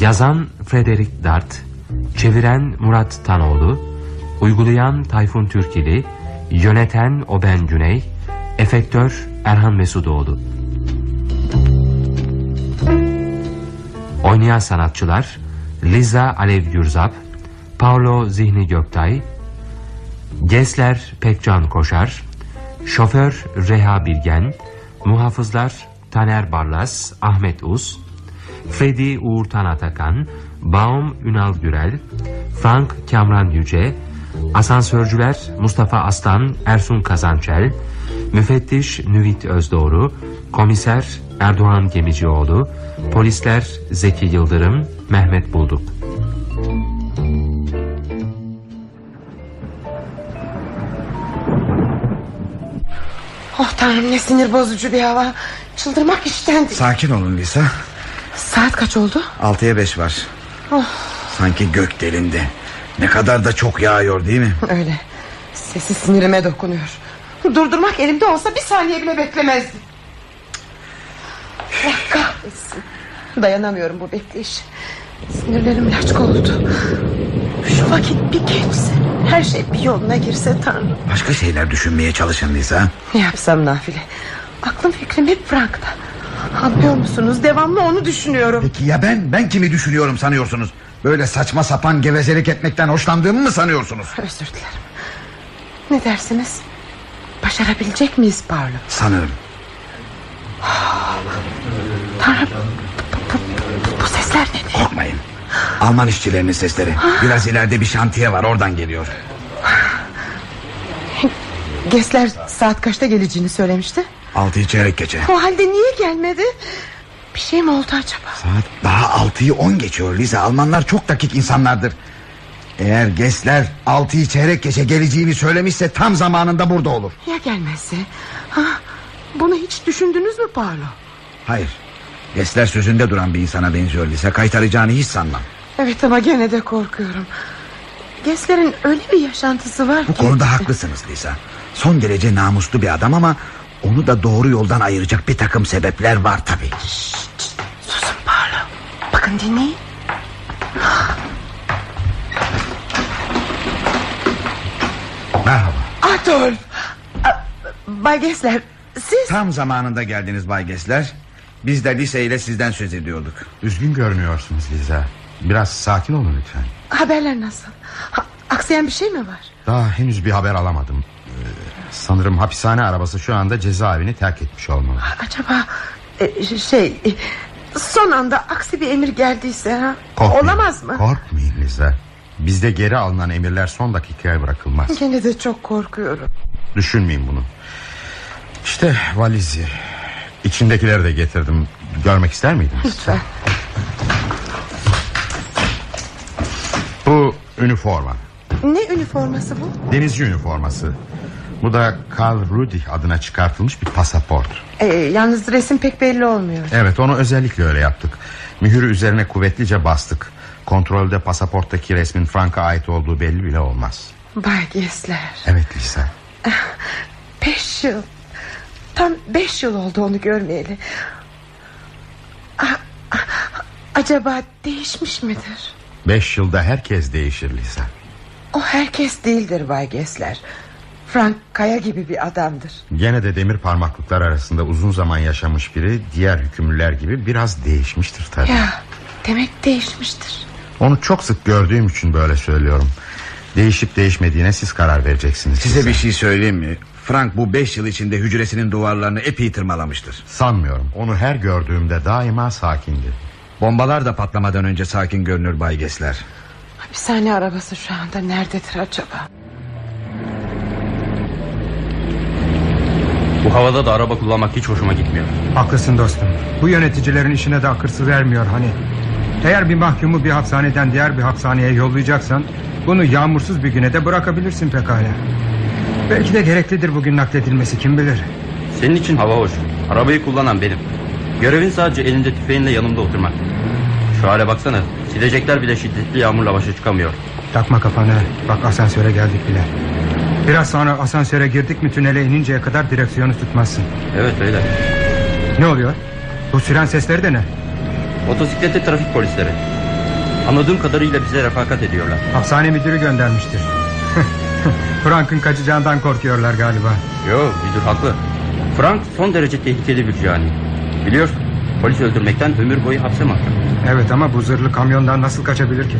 Yazan Frederick Dart, çeviren Murat Tanoğlu, uygulayan Tayfun Türkili, yöneten Oben Güney, efektör Erhan Mesudoğlu. Oynayan sanatçılar Liza Alev Gürzap, Paulo Zihni Göktay, Gesler Pekcan Koşar, Şoför Reha Bilgen, Muhafızlar Taner Barlas, Ahmet Uz, Freddy Uğurtan Atakan, Baum Ünal Gürel, Frank Kamran Yüce, Asansörcüler Mustafa Aslan, Ersun Kazançel, Müfettiş Nüvit Özdoğru, Komiser Erdoğan Gemicioğlu, Polisler Zeki Yıldırım, Mehmet Bulduk. Oh tanrım ne sinir bozucu bir hava. Çıldırmak iştendi Sakin olun Lisa. Saat kaç oldu? Altıya beş var. Oh. Sanki gök delindi. Ne kadar da çok yağıyor değil mi? Öyle. Sesi sinirime dokunuyor. Durdurmak elimde olsa bir saniye bile beklemezdim. Allah kahretsin. Dayanamıyorum bu bekleyiş. Sinirlerim ilaç oldu. Şu vakit bir geçse Her şey bir yoluna girse tanrım. Başka şeyler düşünmeye çalışın Lisa Ne yapsam nafile? Aklım fikrim hep Frank'ta. Anlıyor musunuz? Devamlı onu düşünüyorum. Peki ya ben? Ben kimi düşünüyorum sanıyorsunuz? Böyle saçma sapan gevezelik etmekten hoşlandığımı mı sanıyorsunuz? Özür dilerim. Ne dersiniz? Başarabilecek miyiz Parlo Sanırım. Tanrım bu, bu, bu, sesler ne? Korkmayın. Alman işçilerinin sesleri. Biraz ileride bir şantiye var oradan geliyor Gesler saat kaçta geleceğini söylemişti. Altıyı çeyrek geçe. O halde niye gelmedi? Bir şey mi oldu acaba? Saat daha altıyı on geçiyor Liza Almanlar çok dakik insanlardır. Eğer Gesler altıyı çeyrek geçe geleceğini söylemişse Tam zamanında burada olur. Ya gelmezse? Ha, Bunu hiç düşündünüz mü Parlo Hayır. Gesler sözünde duran bir insana benziyor Lisa. Kaytaracağını hiç sanmam. Evet ama gene de korkuyorum. Gesler'in öyle bir yaşantısı var Bu ki konuda haklısınız Lisa Son derece namuslu bir adam ama Onu da doğru yoldan ayıracak bir takım sebepler var tabi Susun Parlo Bakın dinleyin. Merhaba. Adolf. Bay Gesler siz Tam zamanında geldiniz Bay Gesler Biz de lise ile sizden söz ediyorduk. Üzgün görünüyorsunuz Liza. Biraz sakin olun lütfen. Haberler nasıl? Ha, Aksayan bir şey mi var? Daha henüz bir haber alamadım Sanırım hapishane arabası şu anda cezaevini terk etmiş olmalı. Acaba e, şey Son anda aksi bir emir geldiyse ha? Korkmayın, Olamaz mı? Korkmayın Liza Bizde geri alınan emirler son dakikaya bırakılmaz. Gene de çok korkuyorum. Düşünmeyin bunu. İşte valizi İçindekileri de getirdim. Görmek ister miydiniz? Lütfen. Bu üniforma. Ne üniforması bu? Denizci üniforması Bu da Karl Rudih adına çıkartılmış bir pasaport. Ee, Yalnız resim pek belli olmuyor. Evet onu özellikle öyle yaptık. Mühürü üzerine kuvvetlice bastık. Kontrolde pasaporttaki resmin Frank'a ait olduğu belli bile olmaz. Bay Gesler Evet Lisa. Beş yıl. Tam beş yıl oldu onu görmeyeli. A- a- Acaba değişmiş midir? Beş yılda herkes değişir Lisa. O herkes değildir Bay Gesler Frank Kaya gibi bir adamdır. Gene de demir parmaklıklar arasında uzun zaman yaşamış biri Diğer hükümlüler gibi biraz değişmiştir tabii. Ya demek değişmiştir. Onu çok sık gördüğüm için böyle söylüyorum. Değişip değişmediğine siz karar vereceksiniz. Size Lisa. bir şey söyleyeyim mi? Frank bu beş yıl içinde hücresinin duvarlarını epey tırmalamıştır. Sanmıyorum. Onu her gördüğümde daima sakindi Bombalar da patlamadan önce sakin görünür Bay Gesler Hapishane arabası şu anda nerededir acaba Bu havada da araba kullanmak hiç hoşuma gitmiyor. Haklısın dostum. Bu yöneticilerin işine de akıl sır vermiyor hani. Eğer bir mahkumu bir hapishaneden diğer bir hapishaneye yollayacaksan... ...bunu yağmursuz bir güne de bırakabilirsin pekala. Belki de gereklidir bugün nakledilmesi kim bilir. Senin için hava hoş. Arabayı kullanan benim. Görevin sadece elinde tüfeğinle yanımda oturmak. Şu hale baksana. Silecekler bile şiddetli yağmurla başa çıkamıyor. Takma kafana. Bak asansöre geldik bile. Biraz sonra asansöre girdik mi tünele ininceye kadar direksiyonu tutmazsın. Evet öyle. Ne oluyor? Bu siren sesleri de ne? Motosikletli trafik polisleri. Anladığım kadarıyla bize refakat ediyorlar. Hapishane müdürü göndermiştir. Frank'ın kaçacağından korkuyorlar galiba. Yo müdür haklı. Frank son derece tehlikeli bir cani. Biliyorsun polis öldürmekten ömür boyu hapse mahkum. Evet ama bu zırhlı kamyondan nasıl kaçabilir ki?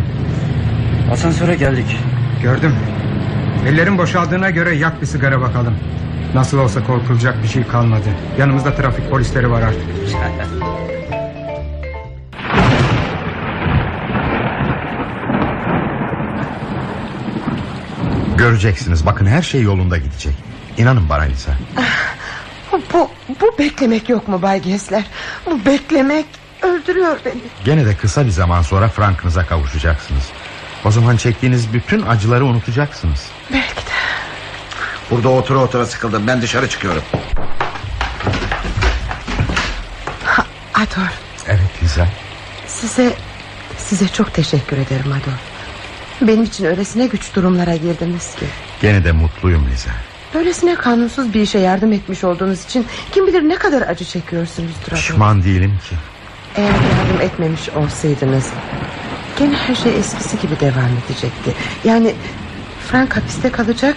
Asansöre geldik. Gördüm. Ellerin boşaldığına göre yak bir sigara bakalım. Nasıl olsa korkulacak bir şey kalmadı. Yanımızda trafik polisleri var artık. Göreceksiniz bakın her şey yolunda gidecek. İnanın bana Lisa. Bu, bu, beklemek yok mu Bay Gessler? Bu beklemek öldürüyor beni. Gene de kısa bir zaman sonra Frank'ınıza kavuşacaksınız. O zaman çektiğiniz bütün acıları unutacaksınız. Belki de. Burada otura otura sıkıldım ben dışarı çıkıyorum. Adolf Evet Lisa. size size çok teşekkür ederim Adolf. Benim için öylesine güç durumlara girdiniz ki. Gene de mutluyum Lisa. Böylesine kanunsuz bir işe yardım etmiş olduğunuz için kim bilir ne kadar acı çekiyorsunuzdur. Pişman değilim ki. Eğer yardım etmemiş olsaydınız gene her şey eskisi gibi devam edecekti. Yani Frank hapiste kalacak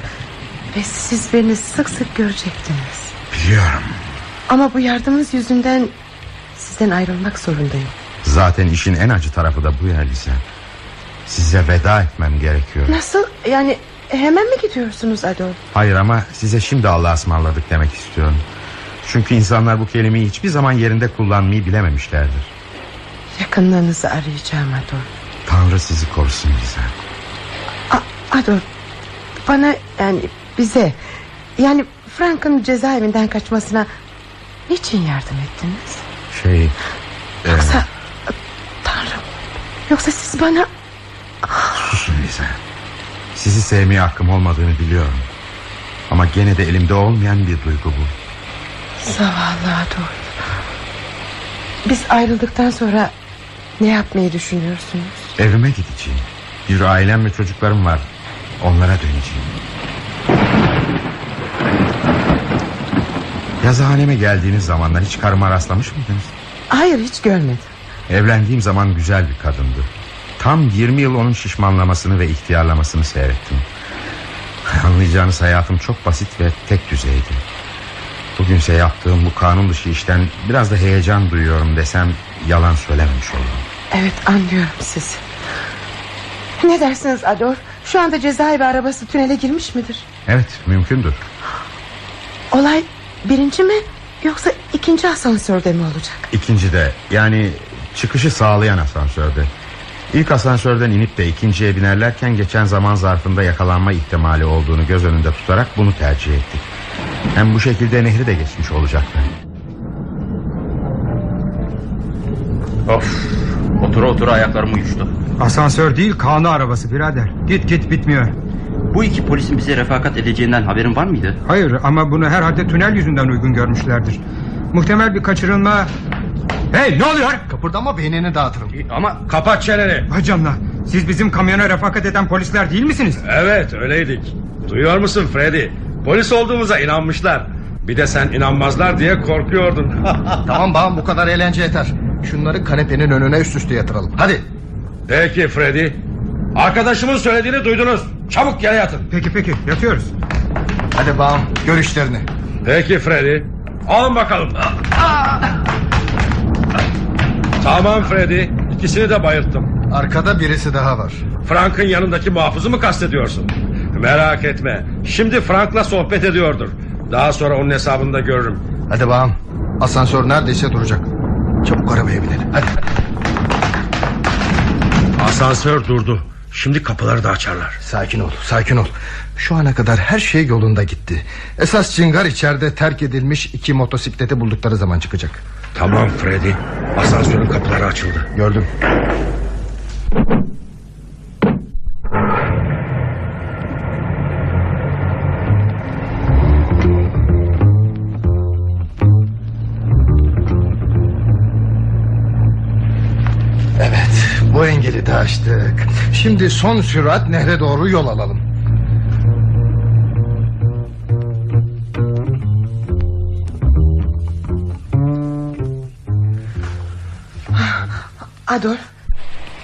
ve siz beni sık sık görecektiniz. Biliyorum. Ama bu yardımınız yüzünden sizden ayrılmak zorundayım. Zaten işin en acı tarafı da bu ya Lisa. Size veda etmem gerekiyor. Nasıl yani hemen mi gidiyorsunuz Adolf? Hayır ama size şimdi Allah'a ısmarladık demek istiyorum. Çünkü insanlar bu kelimeyi hiçbir zaman yerinde kullanmayı bilememişlerdir. Yakınlarınızı arayacağım Adolf. Tanrı sizi korusun Lisa. A- Adolf bana yani bize yani Frank'ın cezaevinden kaçmasına niçin yardım ettiniz? Şey... e, Yoksa Tanrım yoksa siz bana susun Lisa. Sizi sevmeye hakkım olmadığını biliyorum. Ama gene de elimde olmayan bir duygu bu. zavallı Adolf. Biz ayrıldıktan sonra ne yapmayı düşünüyorsunuz? Evime gideceğim. Bir ailem ve çocuklarım var. Onlara döneceğim. Yazıhaneme geldiğiniz zamanlar hiç karıma rastlamış mıydınız? Hayır hiç görmedim. Evlendiğim zaman güzel bir kadındı. Tam 20 yıl onun şişmanlamasını ve ihtiyarlamasını seyrettim. Anlayacağınız hayatım çok basit ve tek düzeydi. Bugünse yaptığım bu kanun dışı işten biraz da heyecan duyuyorum desem yalan söylememiş olurum. Evet anlıyorum sizi. Ne dersiniz Adolf? Şu anda cezaevi arabası tünele girmiş midir? Evet mümkündür. Olay birinci mi yoksa ikinci asansörde mi olacak? İkinci de yani çıkışı sağlayan asansörde. İlk asansörden inip de ikinciye binerlerken geçen zaman zarfında yakalanma ihtimali olduğunu göz önünde tutarak bunu tercih ettik. Hem bu şekilde nehri de geçmiş olacaklar. Of otura otura ayaklarım uyuştu. Asansör değil kanı arabası birader. Git git bitmiyor. Bu iki polisin bize refakat edeceğinden haberin var mıydı? Hayır ama bunu herhalde tünel yüzünden uygun görmüşlerdir. Muhtemel bir kaçırılma... Hey ne oluyor? Kıpırdama beynini dağıtırım. Ama kapat çeneni. Vay canına. Siz bizim kamyona refakat eden polisler değil misiniz? Evet öyleydik. Duyuyor musun Freddy? Polis olduğumuza inanmışlar. Bir de sen inanmazlar diye korkuyordun. Tamam bağım bu kadar eğlence yeter. Şunları kanepenin önüne üst üste yatıralım. Hadi. Peki Freddy. Arkadaşımın söylediğini duydunuz. Çabuk yere yatın. Peki peki yatıyoruz. Hadi bağım görüşlerini. Peki Freddy. Alın bakalım. Tamam Freddy. İkisini de bayılttım. Arkada birisi daha var. Frank'ın yanındaki muhafızı mı kastediyorsun? Merak etme. Şimdi Frank'la sohbet ediyordur. Daha sonra onun hesabını da görürüm. Hadi bağım. Asansör neredeyse duracak. Çabuk arabaya binelim. Hadi. Asansör durdu. Şimdi kapıları da açarlar. Sakin ol, sakin ol. Şu ana kadar her şey yolunda gitti. Esas cingar içeride terk edilmiş iki motosikleti buldukları zaman çıkacak. Tamam Freddy. Asansörün kapıları açıldı. Gördüm. De aştık. Şimdi son sürat nehre doğru yol alalım. Adolf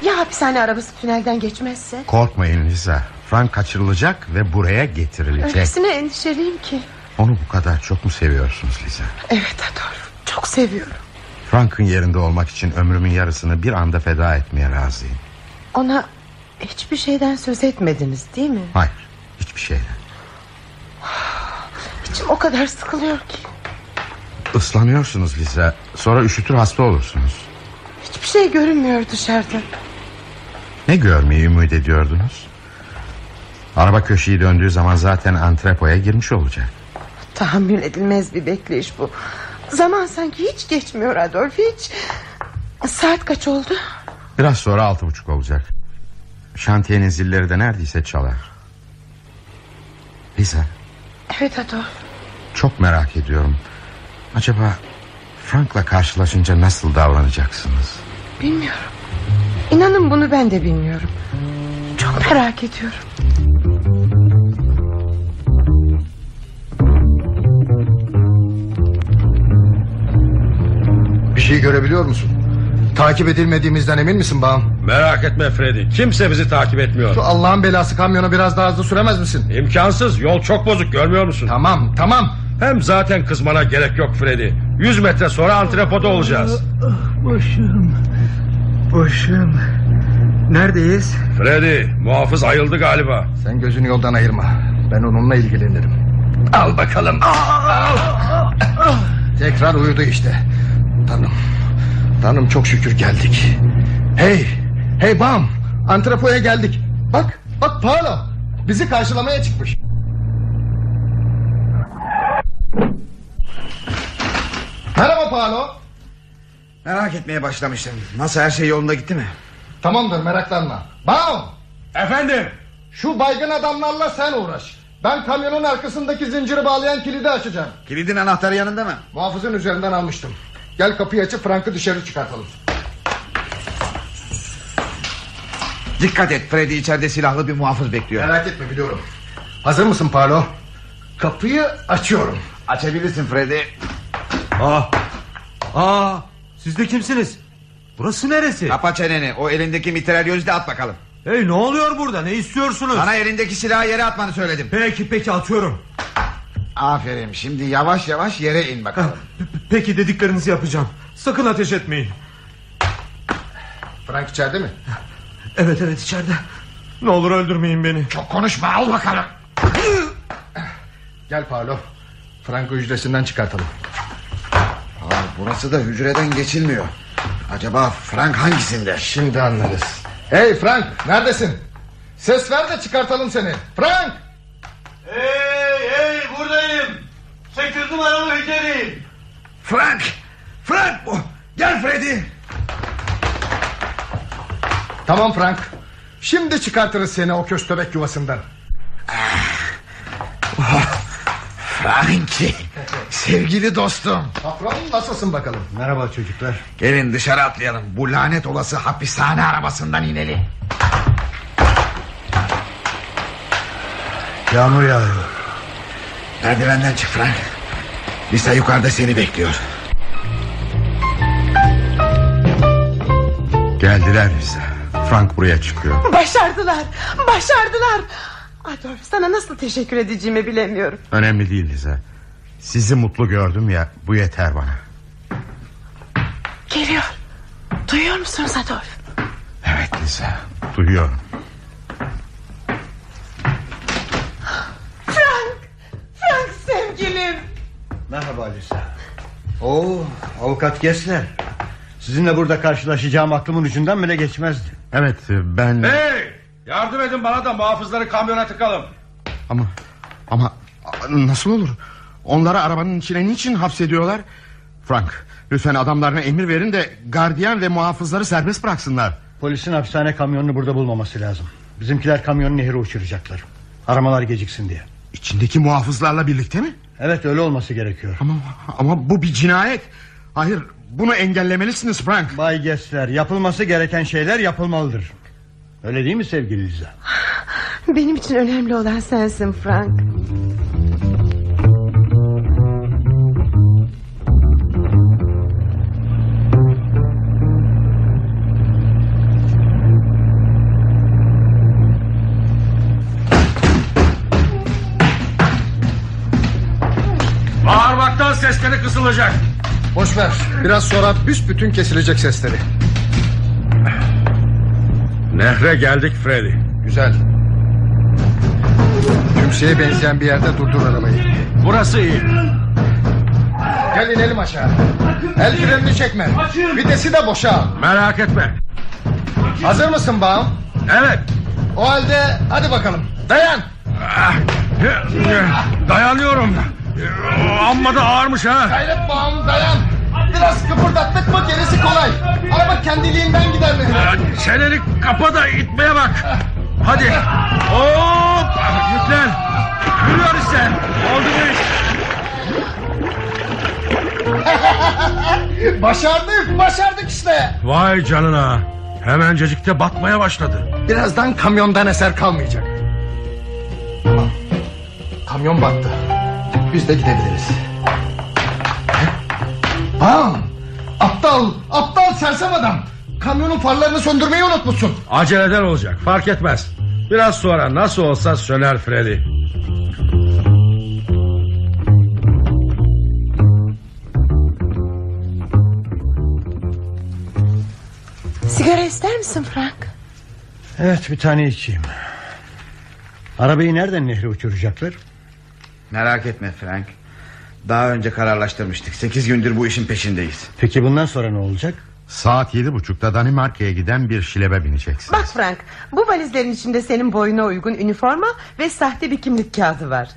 ya hapishane arabası tünelden geçmezse? Korkmayın Liza. Frank kaçırılacak ve buraya getirilecek. Öylesine endişeliyim ki. Onu bu kadar çok mu seviyorsunuz Liza? Evet Adolf çok seviyorum. Frank'ın yerinde olmak için ömrümün yarısını bir anda feda etmeye razıyım. Ona hiçbir şeyden söz etmediniz değil mi? Hayır hiçbir şeyden. İçim o kadar sıkılıyor ki. Islanıyorsunuz Liza. Sonra üşütür hasta olursunuz. Hiçbir şey görünmüyor dışarıda. Ne görmeyi ümit ediyordunuz? Araba köşeyi döndüğü zaman zaten antrepoya girmiş olacak. Tahammül edilmez bir bekleyiş bu. Zaman sanki hiç geçmiyor Adolf hiç. Saat kaç oldu? Biraz sonra altı buçuk olacak. Şantiyenin zilleri de neredeyse çalar. Liza Evet Adolf. çok merak ediyorum. Acaba Frank'la karşılaşınca nasıl davranacaksınız? Bilmiyorum. İnanın bunu ben de bilmiyorum. Çok merak ediyorum. Şey görebiliyor musun? Takip edilmediğimizden emin misin bağım? Merak etme Freddy. Kimse bizi takip etmiyor. Şu Allah'ın belası kamyonu biraz daha hızlı süremez misin? İmkansız. Yol çok bozuk görmüyor musun? Tamam tamam. Hem zaten kızmana gerek yok Freddy. 100 metre sonra antrepoda olacağız. Başım. Başım. Neredeyiz? Freddy muhafız ayıldı galiba. Sen gözünü yoldan ayırma. Ben onunla ilgilenirim. Al bakalım. Tekrar uyudu işte. Tanrım. Tanrım çok şükür geldik. Hey. Hey bam. Antrepoya geldik. Bak. Bak Paolo. Bizi karşılamaya çıkmış. Merhaba Paolo. Merak etmeye başlamıştım. Nasıl her şey yolunda gitti mi? Tamamdır meraklanma. Bam. Efendim. Şu baygın adamlarla sen uğraş. Ben kamyonun arkasındaki zinciri bağlayan kilidi açacağım. Kilidin anahtarı yanında mı? Muhafızın üzerinden almıştım. Gel kapıyı açıp Frank'ı dışarı çıkartalım. Dikkat et Freddy içeride silahlı bir muhafız bekliyor. Merak etme biliyorum. Hazır mısın Paolo? Kapıyı açıyorum. Açabilirsin Freddy. Aa, aa, siz de kimsiniz? Burası neresi? Kapa çeneni o elindeki mitralyözü de at bakalım. Hey ne oluyor burada ne istiyorsunuz? Sana elindeki silahı yere atmanı söyledim. Peki peki atıyorum. Aferin şimdi yavaş yavaş yere in bakalım. Peki dediklerinizi yapacağım. Sakın ateş etmeyin. Frank içeride mi? Evet evet içeride. Ne olur öldürmeyin beni. Çok konuşma al bakalım. Gel Paolo. Frank'ı hücresinden çıkartalım. Aa, burası da hücreden geçilmiyor. Acaba Frank hangisinde? Şimdi anlarız. Hey Frank neredesin? Ses ver de çıkartalım seni. Frank! Hey hey Frank! Frank bu! Gel Freddy! Tamam Frank. Şimdi çıkartırız seni o köstebek yuvasından. Frankie! Sevgili dostum. Patron nasılsın bakalım? Merhaba çocuklar. Gelin dışarı atlayalım. Bu lanet olası hapishane arabasından inelim. Yağmur yağıyor. Merdivenden çık Frank. Lisa yukarıda seni bekliyor. Geldiler Liza. Frank buraya çıkıyor. Başardılar. Başardılar. Adolf sana nasıl teşekkür edeceğimi bilemiyorum. Önemli değil Liza. Sizi mutlu gördüm ya bu yeter bana. Geliyor. Duyuyor musunuz Adolf? Evet Liza duyuyorum. Merhaba Lisa. Oo, avukat Gessler. Sizinle burada karşılaşacağım aklımın ucundan bile geçmezdi. Evet ben... Hey! Yardım edin bana da muhafızları kamyona tıkalım. Ama ama nasıl olur? Onları arabanın içine niçin hapsediyorlar? Frank lütfen adamlarına emir verin de gardiyan ve muhafızları serbest bıraksınlar. Polisin hapishane kamyonunu burada bulmaması lazım. Bizimkiler kamyonu nehre uçuracaklar. Aramalar geciksin diye. İçindeki muhafızlarla birlikte mi? Evet öyle olması gerekiyor. Ama ama bu bir cinayet. Hayır bunu engellemelisiniz Frank. Bay Gessler yapılması gereken şeyler yapılmalıdır. Öyle değil mi sevgili Liza? Benim için önemli olan sensin Frank. Boş ver. Biraz sonra büsbütün kesilecek sesleri. Nehre geldik Freddy. Güzel. Kimseye benzeyen bir yerde durdur arabayı. Burası iyi. Gel inelim aşağı. El frenini çekme. Vitesi de boşa. Merak etme. Hazır mısın bağım? Evet. O halde hadi bakalım. Dayan. Dayanıyorum. Amma da ağırmış ha. Gayret bağım dayan. Biraz kıpırdattık mı gerisi kolay. Araba kendiliğinden gider mi? Çeneni kapa da itmeye bak. Hadi. Hop. Yüklen. Yürüyor işte. Oldu bu iş. başardık başardık işte. Vay canına. Hemencecikte batmaya başladı. Birazdan kamyondan eser kalmayacak. Tamam. Kamyon battı. Biz de gidebiliriz. Bağım. Aptal, aptal sersem adam. Kamyonun farlarını söndürmeyi unutmuşsun. Aceleden olacak fark etmez. Biraz sonra nasıl olsa söner Freddy. Sigara ister misin Frank? Evet bir tane içeyim. Arabayı nereden nehre uçuracaklar? Merak etme Frank. Daha önce kararlaştırmıştık. Sekiz gündür bu işin peşindeyiz. Peki bundan sonra ne olacak? Saat yedi buçukta Danimarka'ya giden bir şilebe bineceksin. Bak Frank bu valizlerin içinde senin boyuna uygun üniforma ve sahte bir kimlik kağıdı var.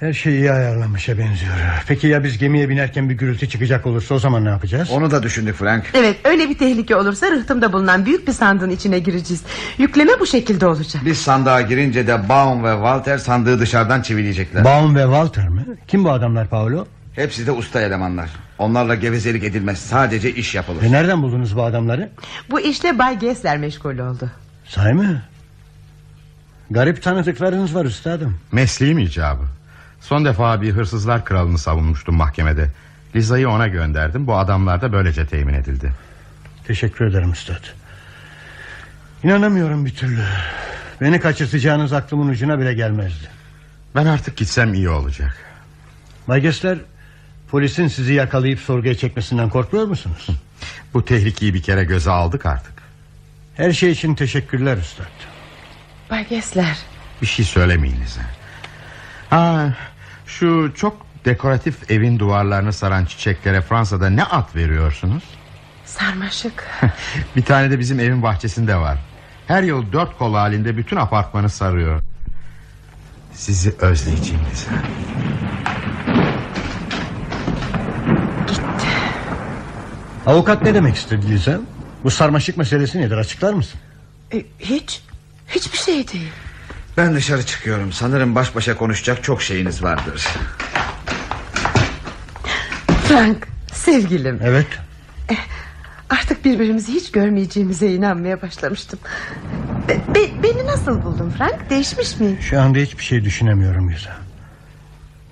Her şey iyi ayarlanmışa benziyor. Peki ya biz gemiye binerken bir gürültü çıkacak olursa o zaman ne yapacağız? Onu da düşündük Frank. Evet öyle bir tehlike olursa rıhtımda bulunan büyük bir sandığın içine gireceğiz. Yükleme bu şekilde olacak. Biz sandığa girince de Baum ve Walter sandığı dışarıdan çivileyecekler. Baum ve Walter mı? Kim bu adamlar Paolo? Hepsi de usta elemanlar. Onlarla gevezelik edilmez. Sadece iş yapılır. Ve nereden buldunuz bu adamları? Bu işle Bay Gessler meşgul oldu. Say mı? Garip tanıdıklarınız var üstadım. Mesleğim icabı. Son defa bir hırsızlar kralını savunmuştum mahkemede. Liza'yı ona gönderdim. Bu adamlar da böylece temin edildi. Teşekkür ederim üstad. İnanamıyorum bir türlü. Beni kaçırtacağınız aklımın ucuna bile gelmezdi. Ben artık gitsem iyi olacak. Bay Gessler, polisin sizi yakalayıp sorguya çekmesinden korkuyor musunuz? Bu tehlikeyi bir kere göze aldık artık. Her şey için teşekkürler üstad. Bay Gessler Bir şey söylemeyin Liza. Ha, şu çok dekoratif evin duvarlarını saran çiçeklere Fransa'da ne ad veriyorsunuz? sarmaşık. bir tane de bizim evin bahçesinde var. Her yıl dört kol halinde bütün apartmanı sarıyor. Sizi özleyeceğim Liza. Avukat ne demek istedi Liza? Bu sarmaşık meselesi nedir açıklar mısın? E, hiç hiçbir şey değil. Ben dışarı çıkıyorum. Sanırım baş başa konuşacak çok şeyiniz vardır. Frank sevgilim Evet. artık birbirimizi hiç görmeyeceğimize inanmaya başlamıştım. Be- be- beni nasıl buldun Frank değişmiş miyim? Şu anda hiçbir şey düşünemiyorum Liza.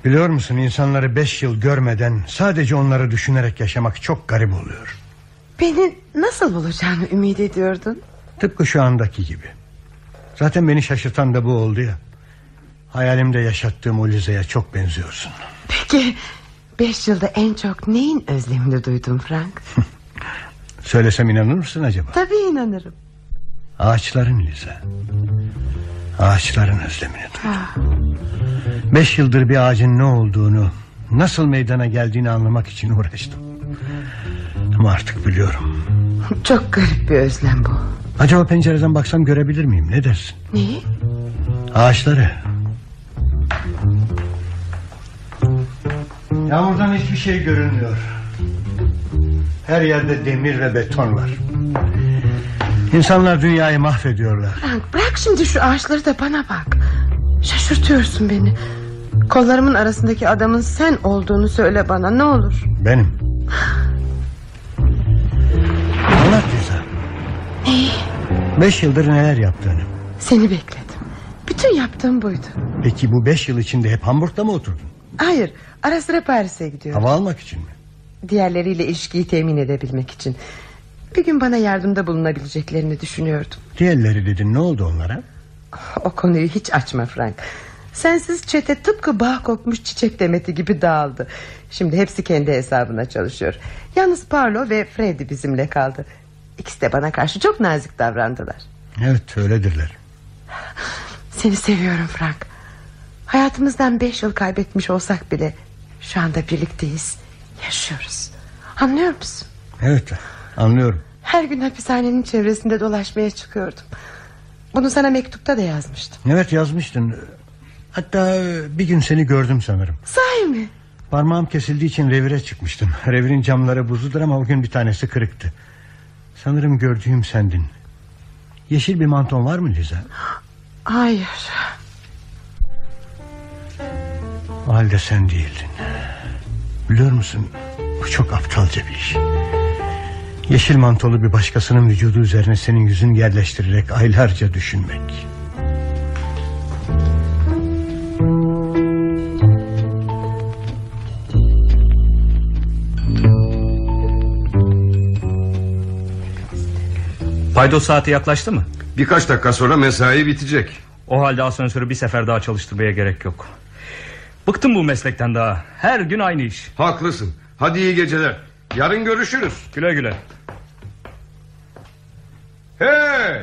Biliyor musun insanları beş yıl görmeden sadece onları düşünerek yaşamak çok garip oluyor. Beni nasıl bulacağını ümit ediyordun. Tıpkı şu andaki gibi. Zaten beni şaşırtan da bu oldu ya. Hayalimde yaşattığım o Liza'ya çok benziyorsun. Peki beş yılda en çok neyin özlemini duydun Frank? Söylesem inanır mısın acaba? Tabii inanırım. Ağaçların Liza. Ağaçların özlemini duydum. Ah, Beş yıldır bir ağacın ne olduğunu... ...nasıl meydana geldiğini anlamak için uğraştım. Ama artık biliyorum. çok garip bir özlem bu. Acaba pencereden baksam görebilir miyim? Ne dersin? Neyi? Ağaçları. Yağmurdan hiçbir şey görünmüyor. Her yerde demir ve beton var. İnsanlar dünyayı mahvediyorlar. Frank bırak şimdi şu ağaçları da bana bak. Şaşırtıyorsun beni. Kollarımın arasındaki adamın sen olduğunu söyle bana ne olur. Benim. Beş yıldır neler yaptığını. Seni bekledim. Bütün yaptığım buydu. Peki bu beş yıl içinde hep Hamburg'da mı oturdun? Hayır ara sıra Paris'e gidiyorum. Hava almak için mi? Diğerleriyle ilişkiyi temin edebilmek için. Bir gün bana yardımda bulunabileceklerini düşünüyordum. Diğerleri dedin ne oldu onlara? O konuyu hiç açma Frank. Sensiz çete tıpkı bağ kokmuş çiçek demeti gibi dağıldı. Şimdi hepsi kendi hesabına çalışıyor. Yalnız Paolo ve Freddy bizimle kaldı. İkisi de bana karşı çok nazik davrandılar. Evet öyledirler. Seni seviyorum Frank. Hayatımızdan beş yıl kaybetmiş olsak bile... ...şu anda birlikteyiz. Yaşıyoruz. Anlıyor musun? Evet anlıyorum. Her gün hapishanenin çevresinde dolaşmaya çıkıyordum. Bunu sana mektupta da yazmıştım. Evet yazmıştın. Hatta bir gün seni gördüm sanırım. Sahi mi? Parmağım kesildiği için revire çıkmıştım. Revirin camları buzludur ama o gün bir tanesi kırıktı. Sanırım gördüğüm sendin. Yeşil bir manton var mı Liza? Hayır. O halde sen değildin. Biliyor musun? Bu çok aptalca bir iş. Yeşil mantolu bir başkasının vücudu üzerine senin yüzünü yerleştirerek aylarca düşünmek. Paydos saati yaklaştı mı? Birkaç dakika sonra mesai bitecek. O halde asansörü bir sefer daha çalıştırmaya gerek yok. Bıktım bu meslekten daha. Her gün aynı iş. Haklısın. Hadi iyi geceler. Yarın görüşürüz. Güle güle. Hey!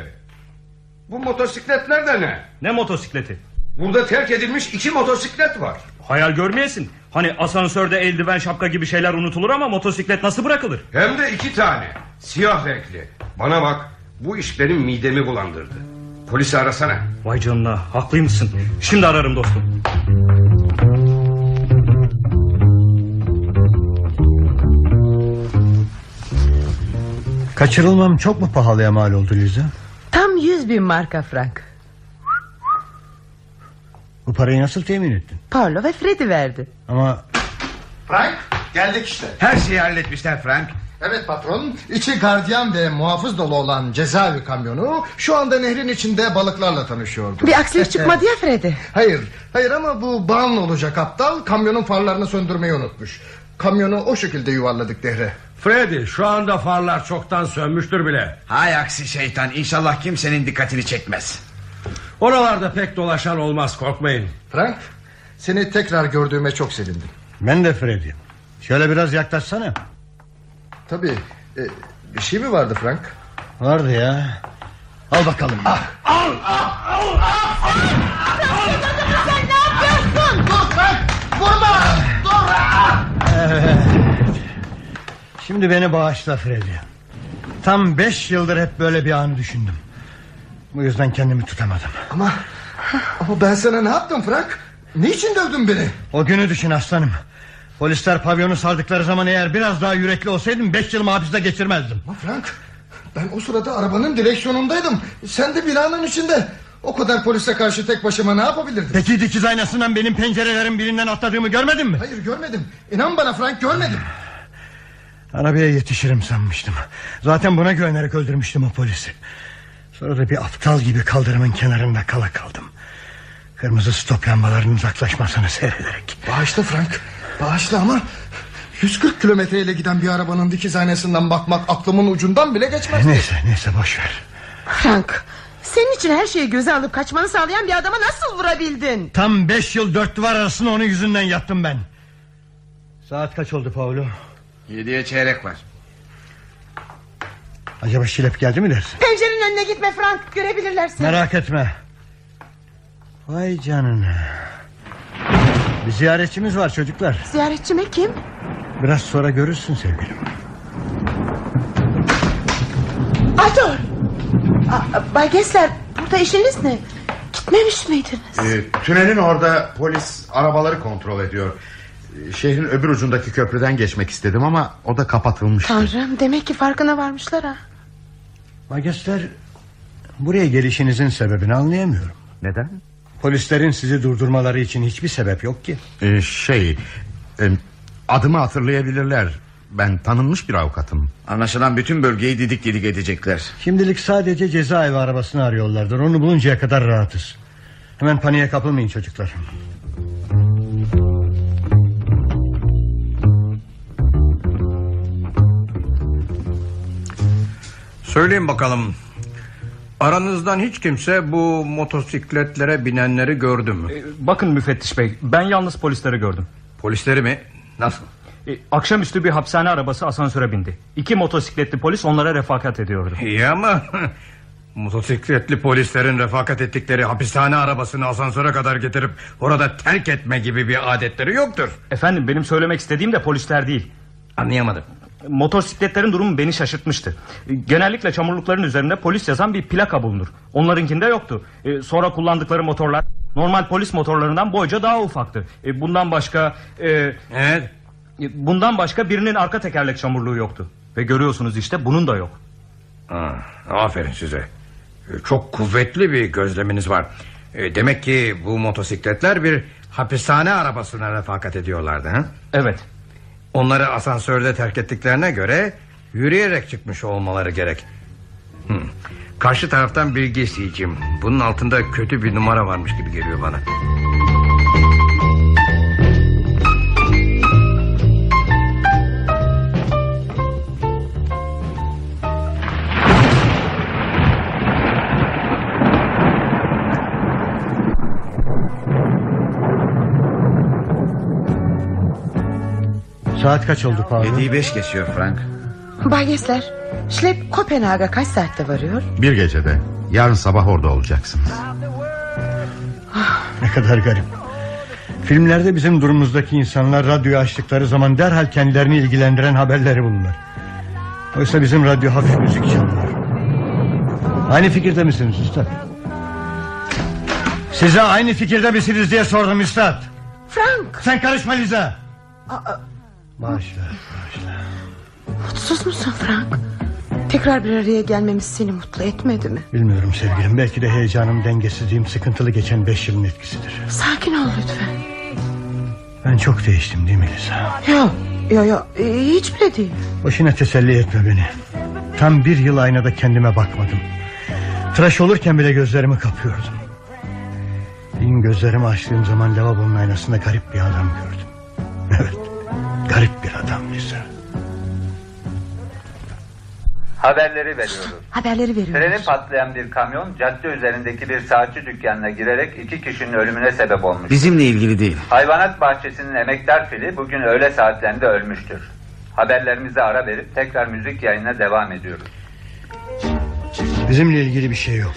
Bu motosikletler de ne? Ne motosikleti? Burada terk edilmiş iki motosiklet var. Hayal görmeyesin. Hani asansörde eldiven şapka gibi şeyler unutulur ama motosiklet nasıl bırakılır? Hem de iki tane. Siyah renkli. Bana bak. Bu iş benim midemi bulandırdı. Polisi arasana. Vay canına haklıymışsın. Şimdi ararım dostum. Kaçırılmam çok mu pahalıya mal oldu Liza? Tam yüz bin marka Frank. Bu parayı nasıl temin ettin? Paolo ve Freddy verdi. Ama Frank geldik işte. Her şeyi halletmişler Frank. Evet patron içi gardiyan ve muhafız dolu olan cezaevi kamyonu Şu anda nehrin içinde balıklarla tanışıyordu Bir aksilik çıkmadı ya Freddy. Hayır hayır ama bu bağımlı olacak aptal Kamyonun farlarını söndürmeyi unutmuş Kamyonu o şekilde yuvarladık nehre Freddy şu anda farlar çoktan sönmüştür bile. Hay aksi şeytan inşallah kimsenin dikkatini çekmez. Oralarda pek dolaşan olmaz korkmayın. Frank seni tekrar gördüğüme çok sevindim ben de Freddy. Şöyle biraz yaklaşsana. Tabii e, bir şey mi vardı Frank? Vardı ya. Al bakalım. Ah, Sen ne yapıyorsun? Dur Frank vurma dur Evet. Şimdi beni bağışla Freddy. Tam beş yıldır hep böyle bir an düşündüm. Bu yüzden kendimi tutamadım. Ama ama ben sana ne yaptım Frank? Niçin dövdün beni? O günü düşün aslanım. Polisler pavyonu sardıkları zaman eğer biraz daha yürekli olsaydım beş yılımı hapiste geçirmezdim. Ama Frank ben o sırada arabanın direksiyonundaydım. Sen de binanın içinde. O kadar polise karşı tek başıma ne yapabilirdim? Peki dikiz aynasından benim pencerelerin birinden atladığımı görmedin mi? Hayır görmedim. İnan bana Frank görmedim. Arabaya yetişirim sanmıştım. Zaten buna güvenerek öldürmüştüm o polisi. Sonra da bir aptal gibi kaldırımın kenarında kala kaldım. Kırmızı stop lambalarının uzaklaşmasını seyrederek. Bağışla Frank. Bağışla ama 140 kilometreyle giden bir arabanın dikiz aynasından bakmak aklımın ucundan bile geçmez. Neyse neyse boş ver. Frank senin için her şeyi göze alıp kaçmanı sağlayan bir adama nasıl vurabildin? Tam beş yıl dört duvar arasında onun yüzünden yattım ben. Saat kaç oldu Paulo? Yediye çeyrek var. Acaba Şilep geldi mi dersin? Pencerenin önüne gitme Frank görebilirler seni. Merak etme. Vay canına. Bir ziyaretçimiz var çocuklar. Ziyaretçi mi kim? Biraz sonra görürsün sevgilim. Ay dur. Aa, Bay Gessler burada işiniz ne? Gitmemiş miydiniz? Ee, tünelin orada polis arabaları kontrol ediyor. Ee, Şehrin öbür ucundaki köprüden geçmek istedim ama o da kapatılmıştı. Tanrım demek ki farkına varmışlar ha. Magester buraya gelişinizin sebebini anlayamıyorum. Neden? Polislerin sizi durdurmaları için hiçbir sebep yok ki. Ee, şey e, adımı hatırlayabilirler. Ben tanınmış bir avukatım. Anlaşılan bütün bölgeyi didik didik edecekler. Şimdilik sadece cezaevi arabasını arıyorlardır. Onu buluncaya kadar rahatız. Hemen paniğe kapılmayın çocuklar. Söyleyin bakalım. Aranızdan hiç kimse bu motosikletlere binenleri gördü mü? E, bakın müfettiş bey ben yalnız polisleri gördüm. Polisleri mi? Nasıl? E, akşamüstü bir hapishane arabası asansöre bindi. İki motosikletli polis onlara refakat ediyordu. İyi ama motosikletli polislerin refakat ettikleri hapishane arabasını asansöre kadar getirip orada terk etme gibi bir adetleri yoktur. Efendim benim söylemek istediğim de polisler değil. Anlayamadım. Motosikletlerin durumu beni şaşırtmıştı. Genellikle çamurlukların üzerinde polis yazan bir plaka bulunur. Onlarınkinde yoktu. E, Sonra kullandıkları motorlar normal polis motorlarından boyca daha ufaktı. E, Bundan başka... e, Evet. e, Bundan başka birinin arka tekerlek çamurluğu yoktu. Ve görüyorsunuz işte bunun da yok. Ha, aferin size. E, Çok kuvvetli bir gözleminiz var. E, Demek ki bu motosikletler bir hapishane arabasına refakat ediyorlardı. Ha? Evet. Onları asansörde terk ettiklerine göre yürüyerek çıkmış olmaları gerek. Hı. Karşı taraftan bilgi isteyeceğim. Bunun altında kötü bir numara varmış gibi geliyor bana. Saat kaç oldu Paolo? Yediği beş geçiyor Frank. Bay Gessler Şlep Kopenhag'a kaç saatte varıyor? Bir gecede. Yarın sabah orada olacaksınız. Ne kadar garip. Filmlerde bizim durumumuzdaki insanlar radyoyu açtıkları zaman derhal kendilerini ilgilendiren haberleri bulurlar. Oysa bizim radyo hafif müzik çalıyor. Aynı fikirde misiniz üstad? Size aynı fikirde misiniz diye sordum üstad. Frank Sen karışma Liza. Aa, Bağışla. mutsuz musun Frank? Tekrar bir araya gelmemiz seni mutlu etmedi mi? Bilmiyorum sevgilim belki de heyecanım dengesizliğim sıkıntılı geçen beş yılın etkisidir. Sakin ol lütfen. Ben çok değiştim değil mi Liza? Yok yok yok hiç bile değil. Boşuna teselli etme beni. Tam bir yıl aynada kendime bakmadım. Tıraş olurken bile gözlerimi kapıyordum. Bir gün gözlerimi açtığım zaman lavabonun aynasında garip bir adam gördüm. Evet, garip bir adam Lisa. Haberleri veriyoruz. Haberleri Freni veriyoruz. patlayan bir kamyon cadde üzerindeki bir saatçi dükkanına girerek iki kişinin ölümüne sebep olmuş. Bizimle ilgili değil. Hayvanat bahçesinin emektar fili bugün öğle saatlerinde ölmüştür. Haberlerimize ara verip tekrar müzik yayınına devam ediyoruz. Bizimle ilgili bir şey yok.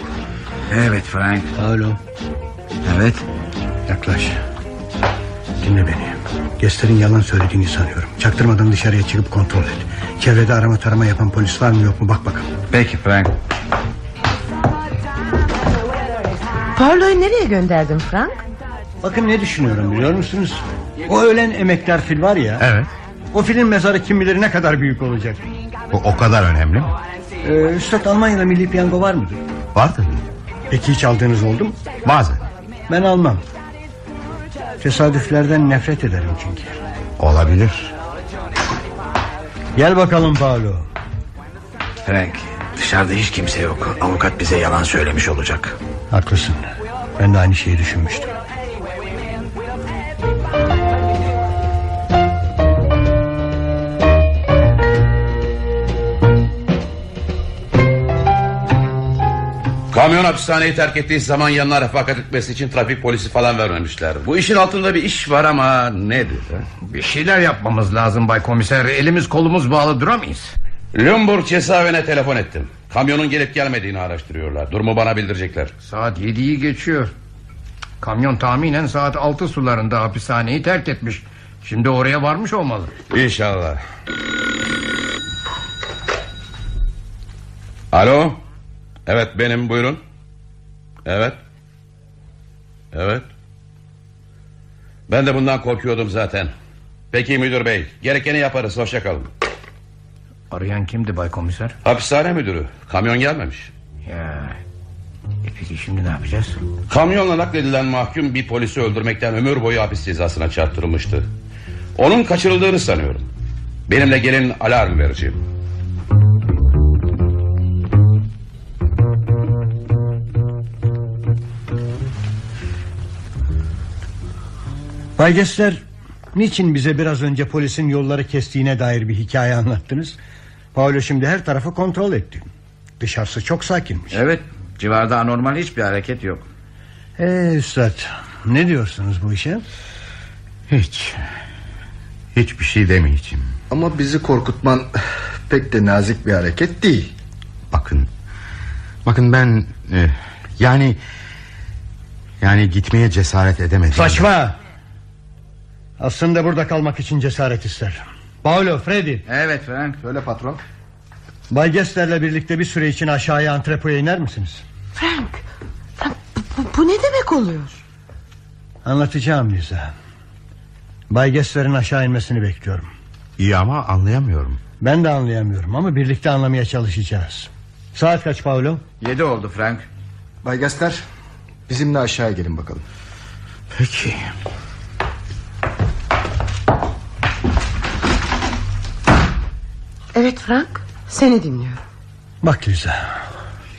Evet Frank. Alo. Evet. Yaklaş. Dinle beni. Gestlerin yalan söylediğini sanıyorum. Çaktırmadan dışarıya çıkıp kontrol et. Çevrede arama tarama yapan polis var mı yok mu bak bakalım. Peki Frank. Paolo'yu nereye gönderdin Frank? Bakın ne düşünüyorum biliyor musunuz? O ölen emektar fil var ya. Evet. O filin mezarı kim bilir ne kadar büyük olacak. Bu o kadar önemli mi? Ee, Üstad Almanya'da milli piyango var mıdır? Var tabii. Peki hiç aldığınız oldu mu? Bazen. Ben almam. Tesadüflerden nefret ederim çünkü. Olabilir. Gel bakalım Paolo. Frank dışarıda hiç kimse yok. Avukat bize yalan söylemiş olacak. Haklısın. Ben de aynı şeyi düşünmüştüm. Kamyon hapishaneyi terk ettiği zaman yanına refakat etmesi için trafik polisi falan vermemişler. Bu işin altında bir iş var ama nedir? ha? Bir şeyler yapmamız lazım Bay Komiser. Elimiz kolumuz bağlı duramayız. Lumburg cezaevine telefon ettim. Kamyonun gelip gelmediğini araştırıyorlar. Durumu bana bildirecekler. Saat yediyi geçiyor. Kamyon tahminen saat altı sularında hapishaneyi terk etmiş. Şimdi oraya varmış olmalı. İnşallah. Alo. Evet benim buyurun. Evet. Evet. Ben de bundan korkuyordum zaten. Peki müdür bey. Gerekeni yaparız. Hoşça kalın. Arayan kimdi Bay Komiser? Hapishane müdürü. Kamyon gelmemiş. Ya. E peki şimdi ne yapacağız? Kamyonla nakledilen mahkum bir polisi öldürmekten ömür boyu hapis cezasına çarptırılmıştı. Onun kaçırıldığını sanıyorum. Benimle gelin alarm vereceğim. Bay Gessler, niçin bize biraz önce polisin yolları kestiğine dair bir hikaye anlattınız? Paolo şimdi her tarafı kontrol etti. Dışarısı çok sakinmiş. Evet Civarda anormal hiçbir hareket yok. Ee üstad ne diyorsunuz bu işe? Hiç. Hiçbir şey demeyeceğim. Ama bizi korkutman pek de nazik bir hareket değil. Bakın. Bakın ben e, yani yani gitmeye cesaret edemedim. Saçma. Aslında burada kalmak için cesaret ister. Paulo, Freddy. Evet Frank. Söyle patron. Bay Gester'le birlikte bir süre için aşağıya antrepoya iner misiniz? Frank, Frank bu, bu ne demek oluyor? Anlatacağım Liza. Bay Gester'in aşağı inmesini bekliyorum. İyi ama anlayamıyorum. Ben de anlayamıyorum ama birlikte anlamaya çalışacağız. Saat kaç Paulo? Yedi oldu Frank. Bay Gaster bizimle aşağıya gelin bakalım. Peki. Evet Frank, seni dinliyorum. Bak Liza.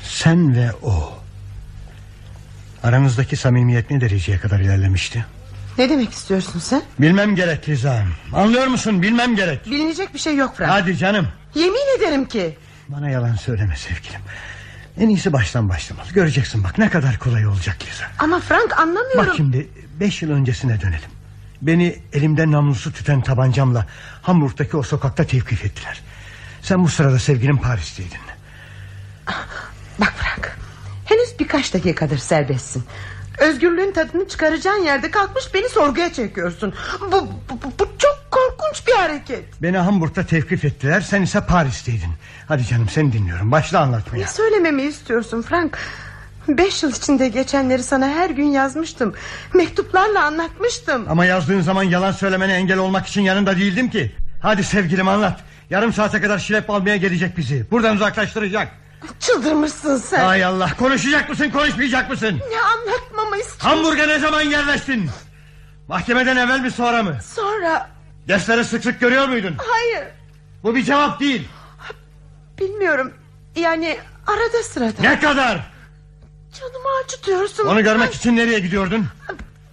Sen ve o. Aranızdaki samimiyet ne dereceye kadar ilerlemişti? Ne demek istiyorsun sen? Bilmem gerek Liza. Anlıyor musun? Bilmem gerek. Bilinecek bir şey yok Frank. Hadi canım. Yemin ederim ki. Bana yalan söyleme sevgilim. En iyisi baştan başlamalı. Göreceksin bak ne kadar kolay olacak Liza. Ama Frank anlamıyorum. Bak şimdi beş yıl öncesine dönelim. Beni elimde namlusu tüten tabancamla Hamburg'daki o sokakta tevkif ettiler. Sen bu sırada sevgilim Paris'teydin. Bak Frank. Henüz birkaç dakikadır serbestsin. Özgürlüğün tadını çıkaracağın yerde kalkmış beni sorguya çekiyorsun. Bu, bu, bu- bu çok korkunç bir hareket. Beni Hamburg'da tevkif ettiler. Sen ise Paris'teydin. Hadi canım seni dinliyorum. Başla anlatmaya. Ne söylememi istiyorsun Frank? Beş yıl içinde geçenleri sana her gün yazmıştım. Mektuplarla anlatmıştım. Ama yazdığın zaman yalan söylemene engel olmak için yanında değildim ki. Hadi sevgilim anlat. Yarım saate kadar şilep almaya gelecek bizi. Buradan uzaklaştıracak. Çıldırmışsın sen. Ay Allah konuşacak mısın konuşmayacak mısın? Ne anlatmamı istiyorsun? Hamburg'a ne zaman yerleştin? Mahkemeden evvel mi sonra mı? Sonra Dersleri sık sık görüyor muydun? hayır Bu bir cevap değil. bilmiyorum. Yani arada sırada. Ne kadar? Canımı acıtıyorsun. Onu görmek için nereye gidiyordun?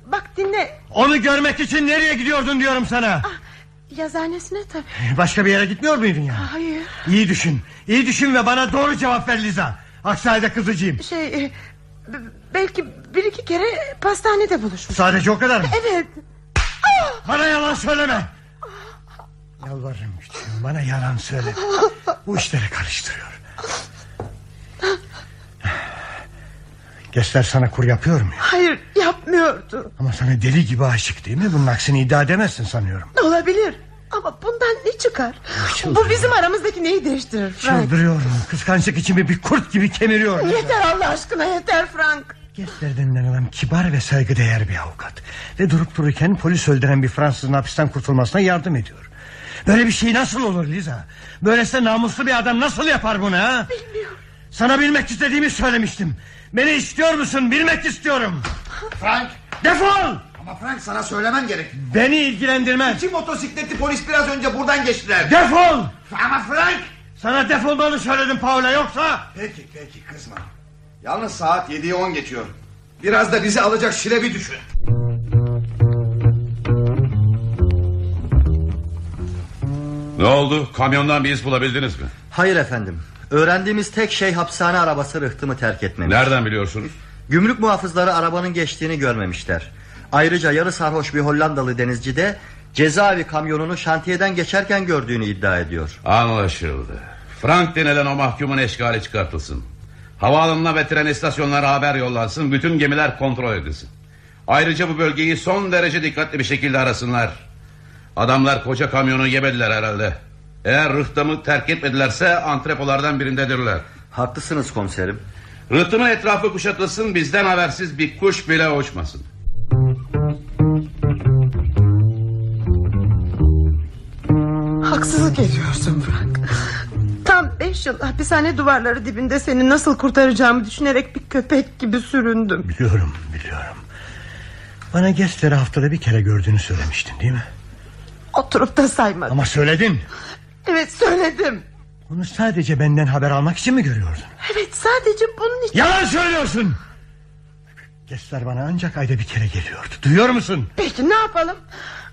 Bak dinle. Onu görmek için nereye gidiyordun diyorum sana. Yazıhanesine tabii. Başka bir yere gitmiyor muydun ya? Hayır. İyi düşün. İyi düşün ve bana doğru cevap ver Liza. Aksi halde kızacağım. Şey e, belki bir iki kere pastanede buluşmuş. Sadece o kadar mı? Evet. Bana yalan söyleme. Yalvarırım küçüğüm bana yalan söyle. Bu işleri karıştırıyor. Göster sana kur yapıyor mu? Hayır yapmıyordu. Ama sana deli gibi aşık değil mi? Bunun aksini iddia edemezsin sanıyorum. Olabilir. Ama bundan ne çıkar? Bu bizim aramızdaki neyi değiştirir Frank? Çıldırıyorum. Kıskançlık içimi bir kurt gibi kemiriyor. Yeter Allah aşkına yeter Frank. Gessler denilen adam kibar ve saygıdeğer bir avukat. Ve durup dururken polis öldüren bir Fransızın hapisten kurtulmasına yardım ediyor. Böyle bir şey nasıl olur Liza? Böylese namuslu bir adam nasıl yapar bunu ha? Bilmiyorum. Sana bilmek istediğimi söylemiştim. Beni istiyor musun? Bilmek istiyorum. Frank. Defol! Ama Frank sana söylemen gerek. Beni ilgilendirmez. İki motosikletli polis biraz önce buradan geçtiler. Defol! Ama Frank. Sana defolmanı söyledim Paula yoksa... Peki peki kızma. Yalnız saat 7'yi 10 geçiyor. Biraz da bizi alacak şilebi düşün. Ne oldu? Kamyondan bir iz bulabildiniz mi? Hayır efendim. Öğrendiğimiz tek şey hapishane arabası rıhtımı terk etmemiş. Nereden biliyorsunuz? Gümrük muhafızları arabanın geçtiğini görmemişler. Ayrıca yarı sarhoş bir Hollandalı denizci de cezaevi kamyonunu şantiyeden geçerken gördüğünü iddia ediyor. Anlaşıldı. Frank denilen o mahkumun eşgali çıkartılsın. Havaalanına ve tren istasyonlarına haber yollansın. Bütün gemiler kontrol edilsin. Ayrıca bu bölgeyi son derece dikkatli bir şekilde arasınlar. Adamlar koca kamyonu yemediler herhalde. Eğer rıhtımı terk etmedilerse antrepolardan birindedirler. Haklısınız komiserim. Rıhtımın etrafı kuşatılsın bizden habersiz bir kuş bile uçmasın. Haksızlık ediyorsun Frank. Tam beş yıl hapishane duvarları dibinde seni nasıl kurtaracağımı düşünerek bir köpek gibi süründüm. Biliyorum biliyorum. Bana Gessler'i haftada bir kere gördüğünü söylemiştin değil mi? Oturup da saymadım. Ama söyledin. Evet söyledim. Bunu sadece benden haber almak için mi görüyordun? Evet sadece bunun için. Yalan söylüyorsun. Gessler bana ancak ayda bir kere geliyordu. Duyuyor musun? Peki ne yapalım?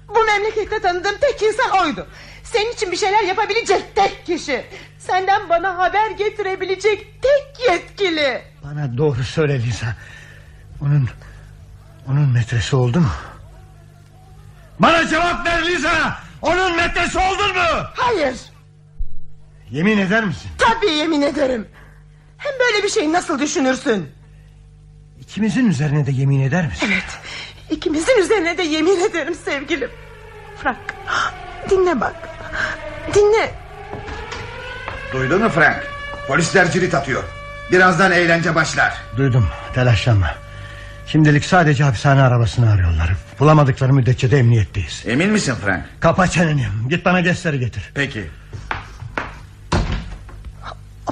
Bu memlekette tanıdığım tek insan oydu. Senin için bir şeyler yapabilecek tek kişi. Senden bana haber getirebilecek tek yetkili. Bana doğru söyle Lisa. Onun onun metresi oldu mu? Bana cevap ver Lisa. Onun metresi oldun mu? Hayır. Yemin eder misin? Tabii yemin ederim. Hem böyle bir şey nasıl düşünürsün? İkimizin üzerine de yemin eder misin? Evet. İkimizin üzerine de yemin ederim sevgilim. Frank dinle bak. Dinle. Duydun mu Frank? Polisler cirit atıyor. Birazdan eğlence başlar. Duydum telaşlanma. Şimdilik sadece hapishane arabasını arıyorlar. Bulamadıkları müddetçe de emniyetteyiz. Emin misin Frank? Kapa çeneni. Git bana Gessler'i getir. Peki.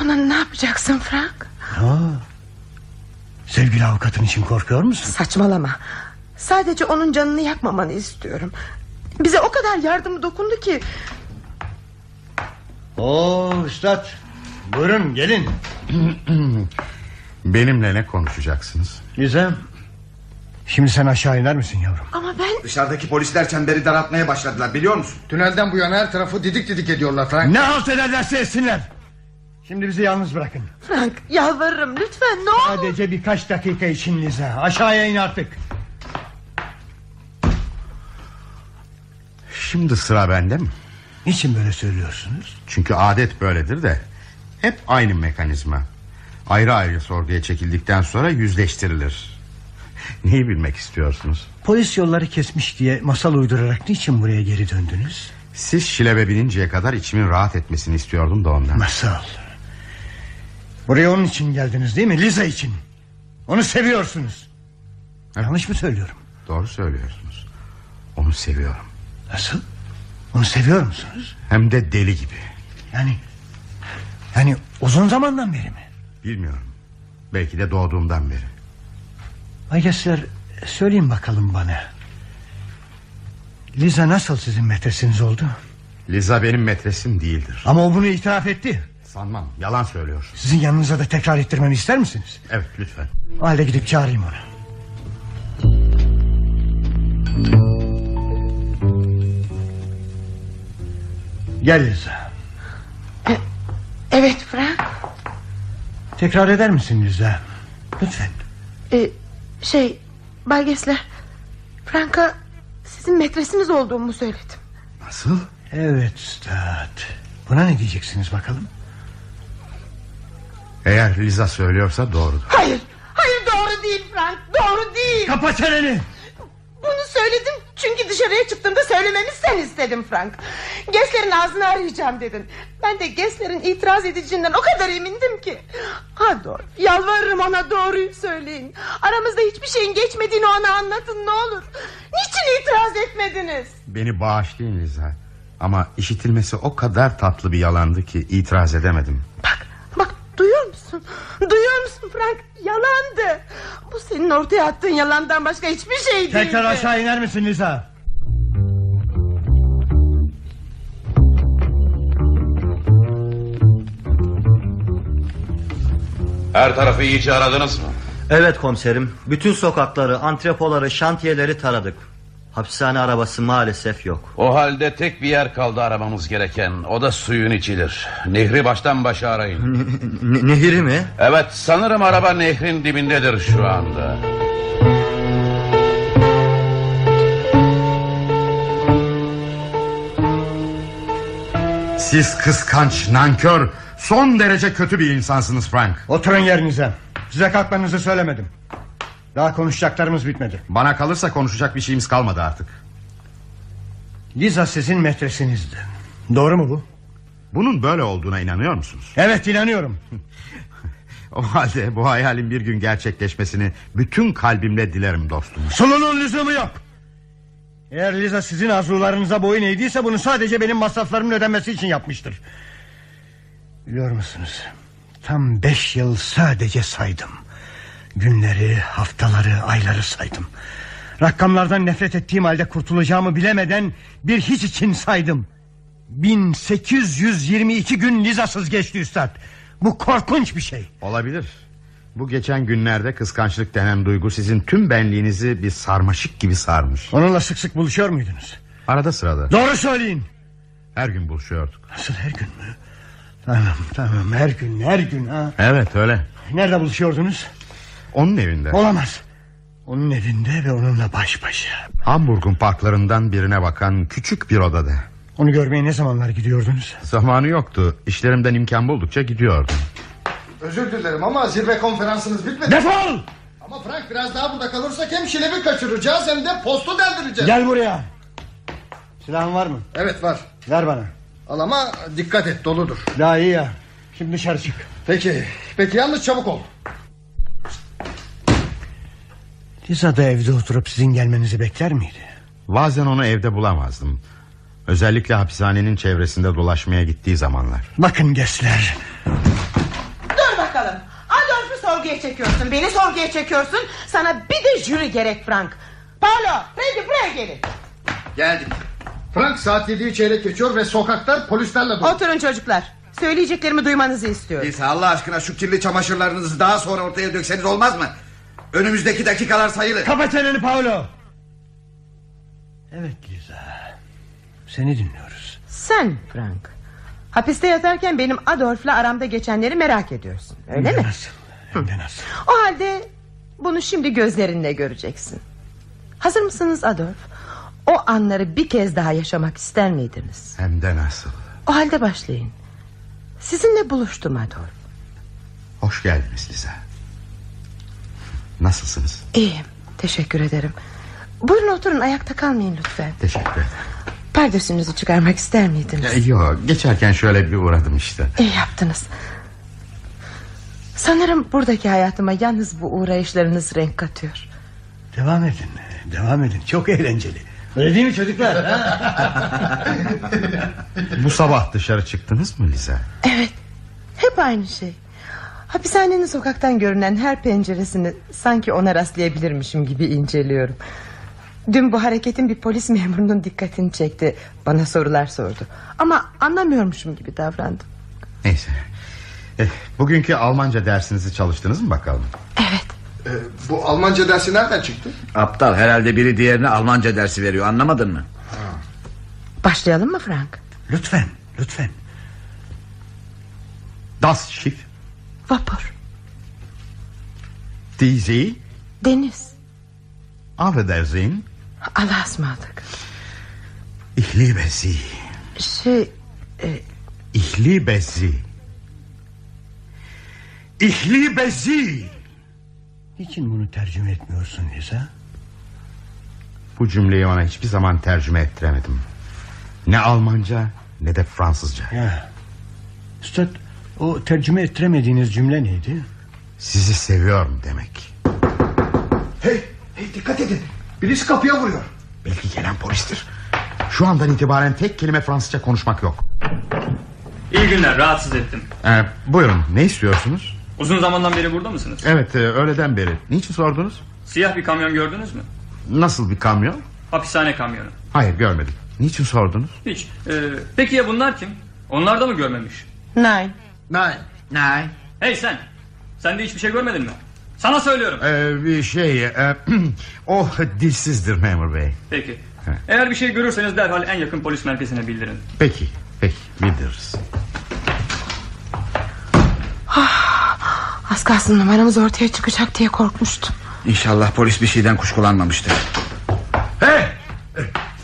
Ona ne yapacaksın Frank? Aa, sevgili avukatın için korkuyor musun? Saçmalama. Sadece onun canını yakmamanı istiyorum. Bize o kadar yardımı dokundu ki. Oo üstad. Buyurun gelin. Benimle ne konuşacaksınız? Güzel. Şimdi sen aşağı iner misin yavrum? Ama ben... Dışarıdaki polisler çemberi daraltmaya başladılar biliyor musun? Tünelden bu yana her tarafı didik didik ediyorlar Frank. Ne halt ederlerse etsinler. Şimdi bizi yalnız bırakın. Frank yalvarırım lütfen ne olur. Sadece birkaç dakika için Liza. Aşağıya in artık. Şimdi sıra bende mi? Niçin böyle söylüyorsunuz? Çünkü adet böyledir de Hep aynı mekanizma Ayrı ayrı sorguya çekildikten sonra yüzleştirilir Neyi bilmek istiyorsunuz? Polis yolları kesmiş diye masal uydurarak niçin buraya geri döndünüz? Siz Şilebe bininceye kadar içimin rahat etmesini istiyordum da ondan Masal Buraya onun için geldiniz değil mi? Liza için Onu seviyorsunuz Yanlış mı söylüyorum? Doğru söylüyorsunuz Onu seviyorum Nasıl? Onu seviyor musunuz? Hem de deli gibi Yani Yani uzun zamandan beri mi? Bilmiyorum Belki de doğduğumdan beri Aygesiler söyleyin bakalım bana. Liza nasıl sizin metresiniz oldu? Liza benim metresim değildir. Ama o bunu itiraf etti. Sanmam yalan söylüyor. Sizin yanınıza da tekrar ettirmemi ister misiniz? Evet lütfen. O halde gidip çağırayım onu. Gel Liza. Evet Frank. Tekrar eder misin Liza? Lütfen. Ee, Şey Bay Gessler Frank'a sizin metresiniz olduğumu söyledim. Nasıl? Evet üstad. Buna ne diyeceksiniz bakalım? Eğer Liza söylüyorsa doğrudur. Hayır Hayır doğru değil Frank doğru değil. Kapa çeneni! Bunu söyledim çünkü dışarıya çıktığımda söylememi sen istedin Frank. Gessler'in ağzını arayacağım dedin. Ben de Gessler'in itiraz edeceğinden o kadar emindim ki. Adolf yalvarırım ona doğruyu söyleyin. Aramızda hiçbir şeyin geçmediğini ona anlatın ne olur. Niçin itiraz etmediniz? Beni bağışlayın Liza Ama işitilmesi o kadar tatlı bir yalandı ki itiraz edemedim. Bak duyuyor musun? Duyuyor musun Frank? Yalandı. Bu senin ortaya attığın yalandan başka hiçbir şey değildi Tekrar aşağı iner misin Liza Her tarafı iyice aradınız mı? Evet komiserim. Bütün sokakları antrepoları şantiyeleri taradık Hapishane arabası maalesef yok. O halde tek bir yer kaldı aramamız gereken. O da suyun içidir. Nehri baştan başa arayın. Ne- Nehri mi? Evet sanırım araba nehrin dibindedir şu anda. Siz kıskanç, nankör Son derece kötü bir insansınız Frank. Oturun yerinize. Size kalkmanızı söylemedim Daha konuşacaklarımız bitmedi. Bana kalırsa konuşacak bir şeyimiz kalmadı artık. Liza sizin metresinizdi. Doğru mu bu? Bunun böyle olduğuna inanıyor musunuz? Evet inanıyorum. O halde bu hayalin bir gün gerçekleşmesini Bütün kalbimle dilerim dostum. Sulunun lüzumu yok. Eğer Liza sizin arzularınıza boyun eğdiyse Bunu sadece benim masraflarımın ödenmesi için yapmıştır. Biliyor musunuz? Tam beş yıl sadece saydım Günleri, haftaları, ayları saydım Rakamlardan nefret ettiğim halde kurtulacağımı bilemeden Bir hiç için saydım 1822 gün Lizasız geçti üstad Bu korkunç bir şey Olabilir Bu geçen günlerde kıskançlık denen duygu Sizin tüm benliğinizi bir sarmaşık gibi sarmış Onunla sık sık buluşuyor muydunuz? Arada sırada Doğru söyleyin Her gün buluşuyorduk. Nasıl her gün mü? Tamam tamam her gün her gün ha. Evet öyle. Nerede buluşuyordunuz? Onun evinde. Olamaz. Onun evinde ve onunla baş başa. Hamburg'un parklarından birine bakan küçük bir odada. Onu görmeye ne zamanlar gidiyordunuz? Zamanı yoktu. İşlerimden imkan buldukça gidiyordum. Özür dilerim ama zirve konferansınız bitmedi. Defol! Ama Frank biraz daha burada kalırsak hem şilevi kaçıracağız hem de postu deldireceğiz. Gel buraya. Silahın var mı? Evet var. Ver bana. Al ama dikkat et doludur. Daha iyi ya. Şimdi dışarı çık. Peki. Peki yalnız çabuk ol. Liza da evde oturup sizin gelmenizi bekler miydi? Bazen onu evde bulamazdım. Özellikle hapishanenin çevresinde dolaşmaya gittiği zamanlar. Bakın Gessler. Dur bakalım. Adolf'u sorguya çekiyorsun. Beni sorguya çekiyorsun. Sana bir de jüri gerek Frank. Paolo, Freddy buraya gelin. Geldim. Frank saat yediği çeyrek geçiyor ve sokaklar polislerle dolu. Oturun çocuklar. Söyleyeceklerimi duymanızı istiyorum. Lisa Allah aşkına şu kirli çamaşırlarınızı daha sonra ortaya dökseniz olmaz mı? Önümüzdeki dakikalar sayılı. Kapa çeneni Paolo. Evet Liza. Seni dinliyoruz. Sen Frank. Hapiste yatarken benim Adolf'la aramda geçenleri merak ediyorsun. Öyle mi? Nasıl? Hem de nasıl? O halde bunu şimdi gözlerinle göreceksin. Hazır mısınız Adolf? O anları bir kez daha yaşamak ister miydiniz? Hem de nasıl. O halde başlayın. Sizinle buluştum Adolf. Hoş geldiniz Liza. Nasılsınız? İyiyim. Teşekkür ederim. Buyurun oturun ayakta kalmayın lütfen. Teşekkür ederim. Pardösünüzü çıkarmak ister miydiniz? Yok geçerken şöyle bir uğradım işte. İyi yaptınız. Sanırım buradaki hayatıma yalnız bu uğrayışlarınız renk katıyor. Devam edin. Devam edin. Çok eğlenceli. Öyle değil mi çocuklar? Bu sabah dışarı çıktınız mı Liza? Evet. Hep aynı şey. Hapishanenin sokaktan görünen her penceresini sanki ona rastlayabilirmişim gibi inceliyorum. Dün bu hareketin bir polis memurunun dikkatini çekti. Bana sorular sordu. Ama anlamıyormuşum gibi davrandım. Neyse. Eh, bugünkü Almanca dersinizi çalıştınız mı bakalım? Ee, bu Almanca dersi nereden çıktı? Aptal herhalde biri diğerine Almanca dersi veriyor anlamadın mı? Başlayalım mı Frank? Lütfen, lütfen. Das Schiff, Vapur, See, deniz. Auf Wiedersehen, Allah'a ısmarladık. ich liebe Sie, Şey... e, ich liebe Sie. Ich liebe Sie. Niçin bunu tercüme etmiyorsun Liza? Bu cümleyi ona hiçbir zaman tercüme ettiremedim. Ne Almanca ne de Fransızca. Ya. Üstad o tercüme ettiremediğiniz cümle neydi? Sizi seviyorum demek. Hey, hey dikkat edin. Birisi kapıya vuruyor. Belki gelen polistir. Şu andan itibaren tek kelime Fransızca konuşmak yok. İyi günler rahatsız ettim. Ee, buyurun ne istiyorsunuz? Uzun zamandan beri burada mısınız? Evet e, öğleden beri. Niçin sordunuz? Siyah bir kamyon gördünüz mü? Nasıl bir kamyon? Hapishane kamyonu. Hayır görmedim. Niçin sordunuz? Hiç. Ee, peki ya bunlar kim? Onlar da mı görmemiş? Nine. Nine. Nine. Hey sen. Sen de hiçbir şey görmedin mi? Sana söylüyorum. Ee, bir şey... E, o dilsizdir memur bey. Peki. Eğer bir şey görürseniz derhal en yakın polis merkezine bildirin. Peki, peki bildiririz. Az kalsın numaramız ortaya çıkacak diye korkmuştum. İnşallah polis bir şeyden kuşkulanmamıştır. Hey!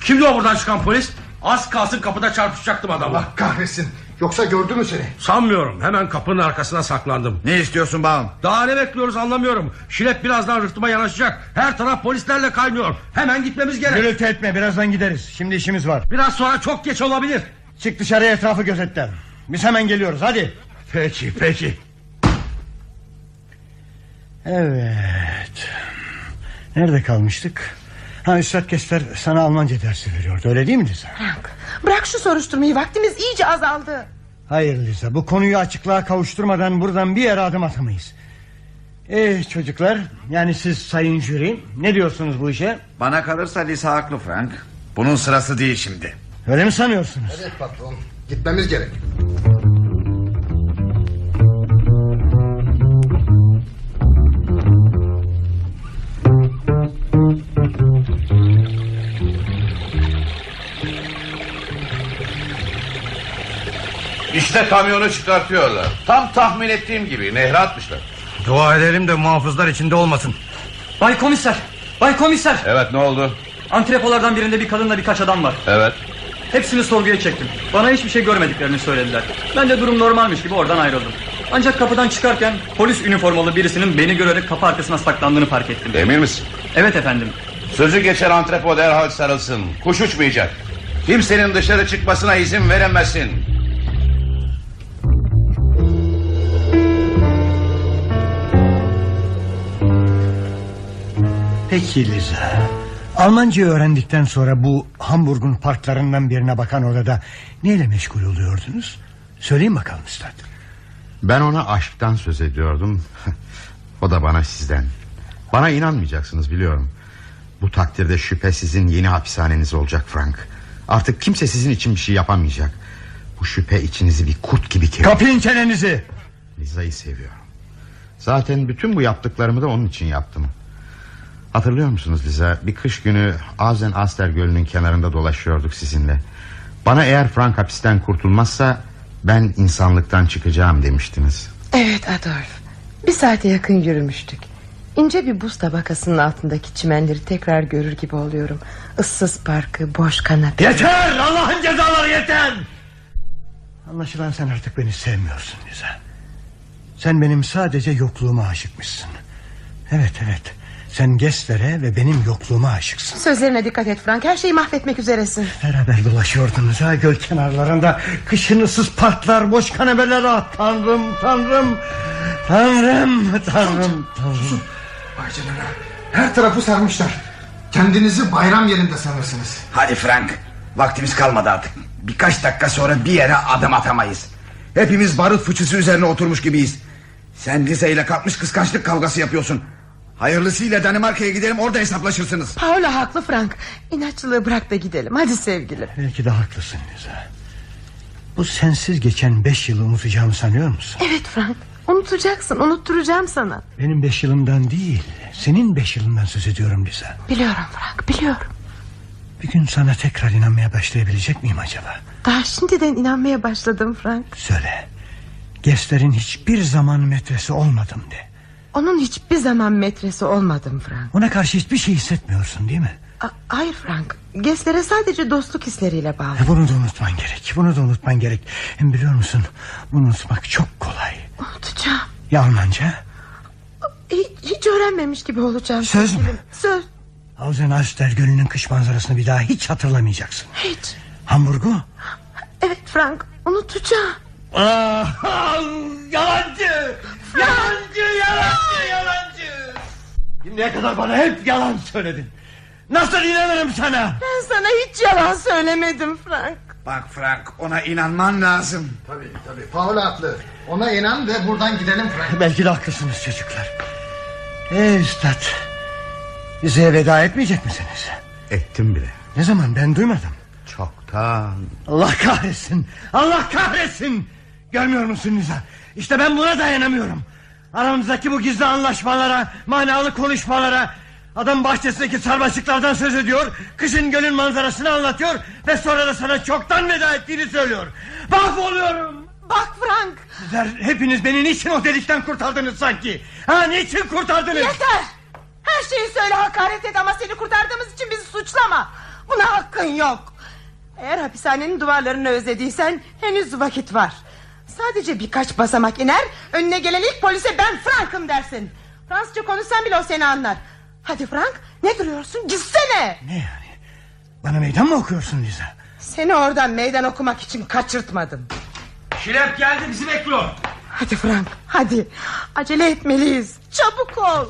Kimdi o buradan çıkan polis? Az kalsın kapıda çarpışacaktım adamla. Allah kahretsin. Yoksa gördü mü seni? Sanmıyorum. Hemen kapının arkasına saklandım. Ne istiyorsun bağım? Daha ne bekliyoruz anlamıyorum. Şilet birazdan rıhtıma yanaşacak. Her taraf polislerle kaynıyor. Hemen gitmemiz gerek. Gürültü etme birazdan gideriz. Şimdi işimiz var. Biraz sonra çok geç olabilir. Çık dışarıya etrafı gözetle. Biz hemen geliyoruz hadi. Peki peki. Evet. Nerede kalmıştık? Ha Üstad Kesler sana Almanca dersi veriyordu öyle değil mi Liza? Frank bırak şu soruşturmayı vaktimiz iyice azaldı. Hayır Liza bu konuyu açıklığa kavuşturmadan buradan bir yere adım atamayız. Eh çocuklar yani siz sayın jüri ne diyorsunuz bu işe? Bana kalırsa Lisa haklı Frank. Bunun sırası değil şimdi. Öyle mi sanıyorsunuz? Evet patron. Gitmemiz gerek. İşte kamyonu çıkartıyorlar. Tam tahmin ettiğim gibi nehre atmışlar. Dua edelim de muhafızlar içinde olmasın. Bay komiser. Bay komiser. Evet ne oldu? Antrepolardan birinde bir kadınla birkaç adam var. Evet. Hepsini sorguya çektim. Bana hiçbir şey görmediklerini söylediler. Ben de durum normalmiş gibi oradan ayrıldım. Ancak kapıdan çıkarken polis üniformalı birisinin beni görerek kapı arkasına saklandığını fark ettim. Emin misin? Evet efendim. Sözü geçen antrepo derhal sarılsın. Kuş uçmayacak. Kimsenin dışarı çıkmasına izin veremezsin. Peki Liza. Almanca öğrendikten sonra bu Hamburg'un parklarından birine bakan odada neyle meşgul oluyordunuz? Söyleyin bakalım üstad. Ben ona aşktan söz ediyordum. o da bana sizden. Bana inanmayacaksınız biliyorum. Bu takdirde şüphe sizin yeni hapishaneniz olacak Frank. Artık kimse sizin için bir şey yapamayacak. Bu şüphe içinizi bir kurt gibi kemirir. Kapayın çenenizi. Liza'yı seviyorum. Zaten bütün bu yaptıklarımı da onun için yaptım. Hatırlıyor musunuz Liza? Bir kış günü Azen Aster Gölü'nün kenarında dolaşıyorduk sizinle. Bana eğer Frank hapisten kurtulmazsa ben insanlıktan çıkacağım demiştiniz. Evet Adolf. Bir saate yakın yürümüştük. İnce bir buz tabakasının altındaki çimenleri tekrar görür gibi oluyorum. Issız parkı, boş kanape. Yeter Allah'ın cezaları yeter. Anlaşılan sen artık beni sevmiyorsun Liza. Sen benim sadece yokluğuma aşıkmışsın. Evet evet. Sen Gessler'e ve benim yokluğuma aşıksın. Sözlerine dikkat et Frank. Her şeyi mahvetmek üzeresin. Beraber dolaşıyordunuz ha göl kenarlarında. Kışın ıssız parklar, boş kanepeler. Ah, tanrım, tanrım. Tanrım, tanrım, tanrım. Vay canına. Her tarafı sarmışlar. Kendinizi bayram yerinde sanırsınız. Hadi Frank. Vaktimiz kalmadı artık. Birkaç dakika sonra bir yere adım atamayız. Hepimiz barut fıçısı üzerine oturmuş gibiyiz. Sen Lisa ile kalkmış kıskançlık kavgası yapıyorsun. Hayırlısıyla Danimarka'ya gidelim orada hesaplaşırsınız. Paula haklı Frank. İnatçılığı bırak da gidelim. Hadi sevgilim. Belki de haklısın Liza. Bu sensiz geçen beş yılı unutacağımı sanıyor musun? Evet Frank. Unutacaksın. Unutturacağım sana. Benim beş yılımdan değil, senin beş yılından söz ediyorum Liza. Biliyorum Frank, biliyorum. Bir gün sana tekrar inanmaya başlayabilecek miyim acaba? Daha şimdiden inanmaya başladım Frank. Söyle. Gessler'in hiçbir zaman metresi olmadım de. Onun hiçbir zaman metresi olmadım Frank. Ona karşı hiçbir şey hissetmiyorsun değil mi? A- hayır Frank. Geslere sadece dostluk hisleriyle bağlı. E bunu da unutman gerek. Bunu da unutman gerek. Hem biliyor musun? Bunu unutmak çok kolay. Unutacağım. Ya Almanca? Hiç, hiç öğrenmemiş gibi olacağım. Söz mü? sevgilim. Söz. Ausenalster Gölü'nün kış manzarasını bir daha hiç hatırlamayacaksın. Hiç. Hamburg'u? Evet Frank. Unutacağım. Ah, yalancı! Yalancı, yalancı, yalancı! Şimdiye kadar bana hep yalan söyledin. Nasıl inanırım sana? Ben sana hiç yalan söylemedim Frank. Bak Frank ona inanman lazım. Tabii tabii. Paula haklı. Ona inan ve buradan gidelim Frank. Belki de haklısınız çocuklar. Ey üstad. Bize veda etmeyecek misiniz? Ettim bile. Ne zaman ben duymadım. Çoktan. Allah kahretsin. Allah kahretsin. Görmüyor musun Niza? İşte ben buna dayanamıyorum. Aramızdaki bu gizli anlaşmalara, manalı konuşmalara... ...adam bahçesindeki sarmaşıklardan söz ediyor... ...kışın gölün manzarasını anlatıyor... ...ve sonra da sana çoktan veda ettiğini söylüyor. Mahvoluyorum. Bak Frank. Sizler hepiniz beni niçin o delikten kurtardınız sanki? Ha niçin kurtardınız? Yeter. Her şeyi söyle hakaret et ama seni kurtardığımız için bizi suçlama. Buna hakkın yok. Eğer hapishanenin duvarlarını özlediysen henüz vakit var. Sadece birkaç basamak iner önüne gelen ilk polise ben Frank'ım dersin. Fransızca konuşsan bile o seni anlar. Hadi Frank ne duruyorsun gitsene. Ne yani? Bana meydan mı okuyorsun Liza? Seni oradan meydan okumak için kaçırtmadım. Şirep geldi bizi bekliyor. Hadi Frank hadi acele etmeliyiz çabuk ol.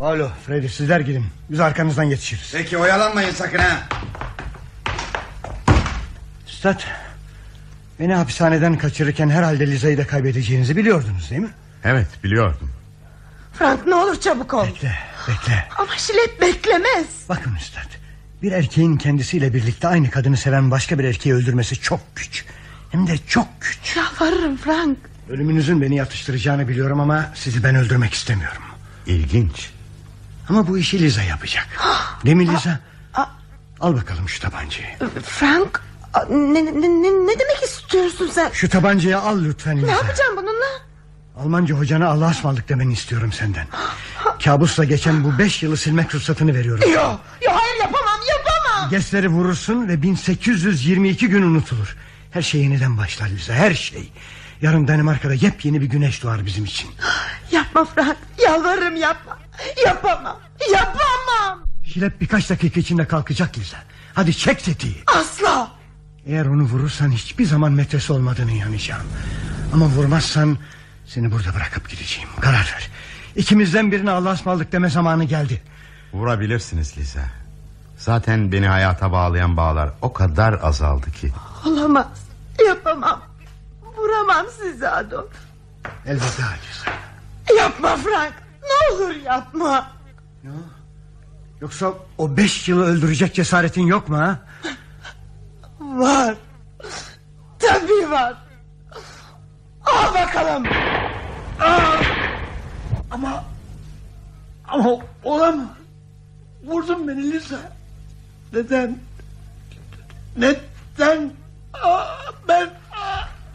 Alo Freddy sizler gidin. Biz arkanızdan yetişiriz. Peki oyalanmayın sakın ha. Üstad Beni hapishaneden kaçırırken herhalde Liza'yı da kaybedeceğinizi biliyordunuz değil mi? Evet biliyordum. Frank ne olur çabuk ol. Bekle bekle. Ama Şilet beklemez. Bakın üstad. Bir erkeğin kendisiyle birlikte aynı kadını seven başka bir erkeği öldürmesi çok güç. Hem de çok güç. Yalvarırım Frank. Ölümünüzün beni yatıştıracağını biliyorum ama sizi ben öldürmek istemiyorum. İlginç. Ama bu işi Liza yapacak. Değil mi Liza? Al bakalım şu tabancayı. Frank Ne, ne, ne, ne demek istiyorsun sen? Şu tabancayı al lütfen Ne yapacağım bununla? Almanca hocana Allah'a ısmarladık demeni istiyorum senden. Kabusla geçen bu beş yılı silmek ruhsatını veriyorum. Yok yok hayır yapamam yapamam. Gesleri vurursun ve 1822 gün unutulur. Her şey yeniden başlar Liza her şey. Yarın Danimarka'da yepyeni bir güneş doğar bizim için. Yapma Frank yalvarırım yapma. Yapamam yapamam. Şilep birkaç dakika içinde kalkacak Liza. Hadi çek tetiği. Asla. Eğer onu vurursan hiçbir zaman metresi olmadığını inanacağım. Ama vurmazsan seni burada bırakıp gideceğim. Karar ver. İkimizden birine Allah'a ısmarladık deme zamanı geldi. Vurabilirsiniz Liza. Zaten beni hayata bağlayan bağlar o kadar azaldı ki. Olamaz yapamam. Vuramam sizi Adolf. Elveda Liza. Yapma Frank ne olur yapma. Yoksa o beş yılı öldürecek cesaretin yok mu ha? Var. Tabii var. Al bakalım. Aa! Ama ama olamaz. Vurdun beni Lisa. Neden? Neden? Aa, ben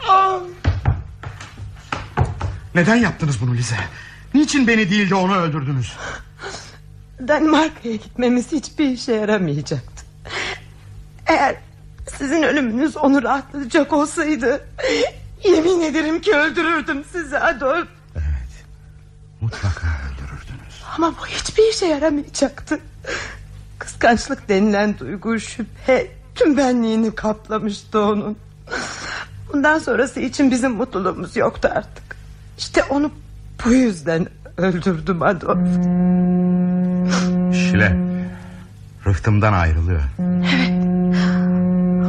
aa, Neden yaptınız bunu Lize? Niçin beni değil de onu öldürdünüz? Danimarka'ya gitmemiz hiçbir işe yaramayacaktı. Eğer sizin ölümünüz onu rahatlatacak olsaydı... ...yemin ederim ki öldürürdüm sizi Adolf. Mutlaka öldürürdünüz. Ama bu hiçbir işe yaramayacaktı. Kıskançlık denilen duygu şüphe tüm benliğini kaplamıştı onun. Bundan sonrası için bizim mutluluğumuz yoktu artık. İşte onu bu yüzden öldürdüm Adolf. Şile. Rıhtımdan ayrılıyor.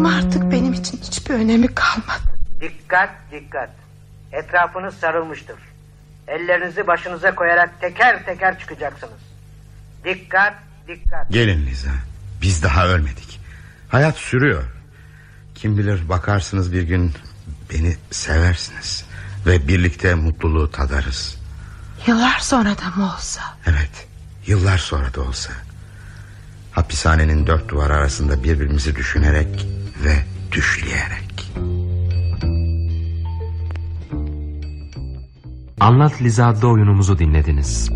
Ama artık benim için hiçbir önemi kalmadı. Dikkat dikkat. Etrafınız sarılmıştır. Ellerinizi başınıza koyarak teker teker çıkacaksınız. Dikkat dikkat. Gelin Liza. Biz daha ölmedik. Hayat sürüyor. Kim bilir bakarsınız bir gün beni seversiniz. Ve birlikte mutluluğu tadarız. Yıllar sonra da mı olsa? Evet. Yıllar sonra da olsa. Hapishanenin dört duvar arasında birbirimizi düşünerek ve düşleyerek. Anlat Lizad'da oyunumuzu dinlediniz.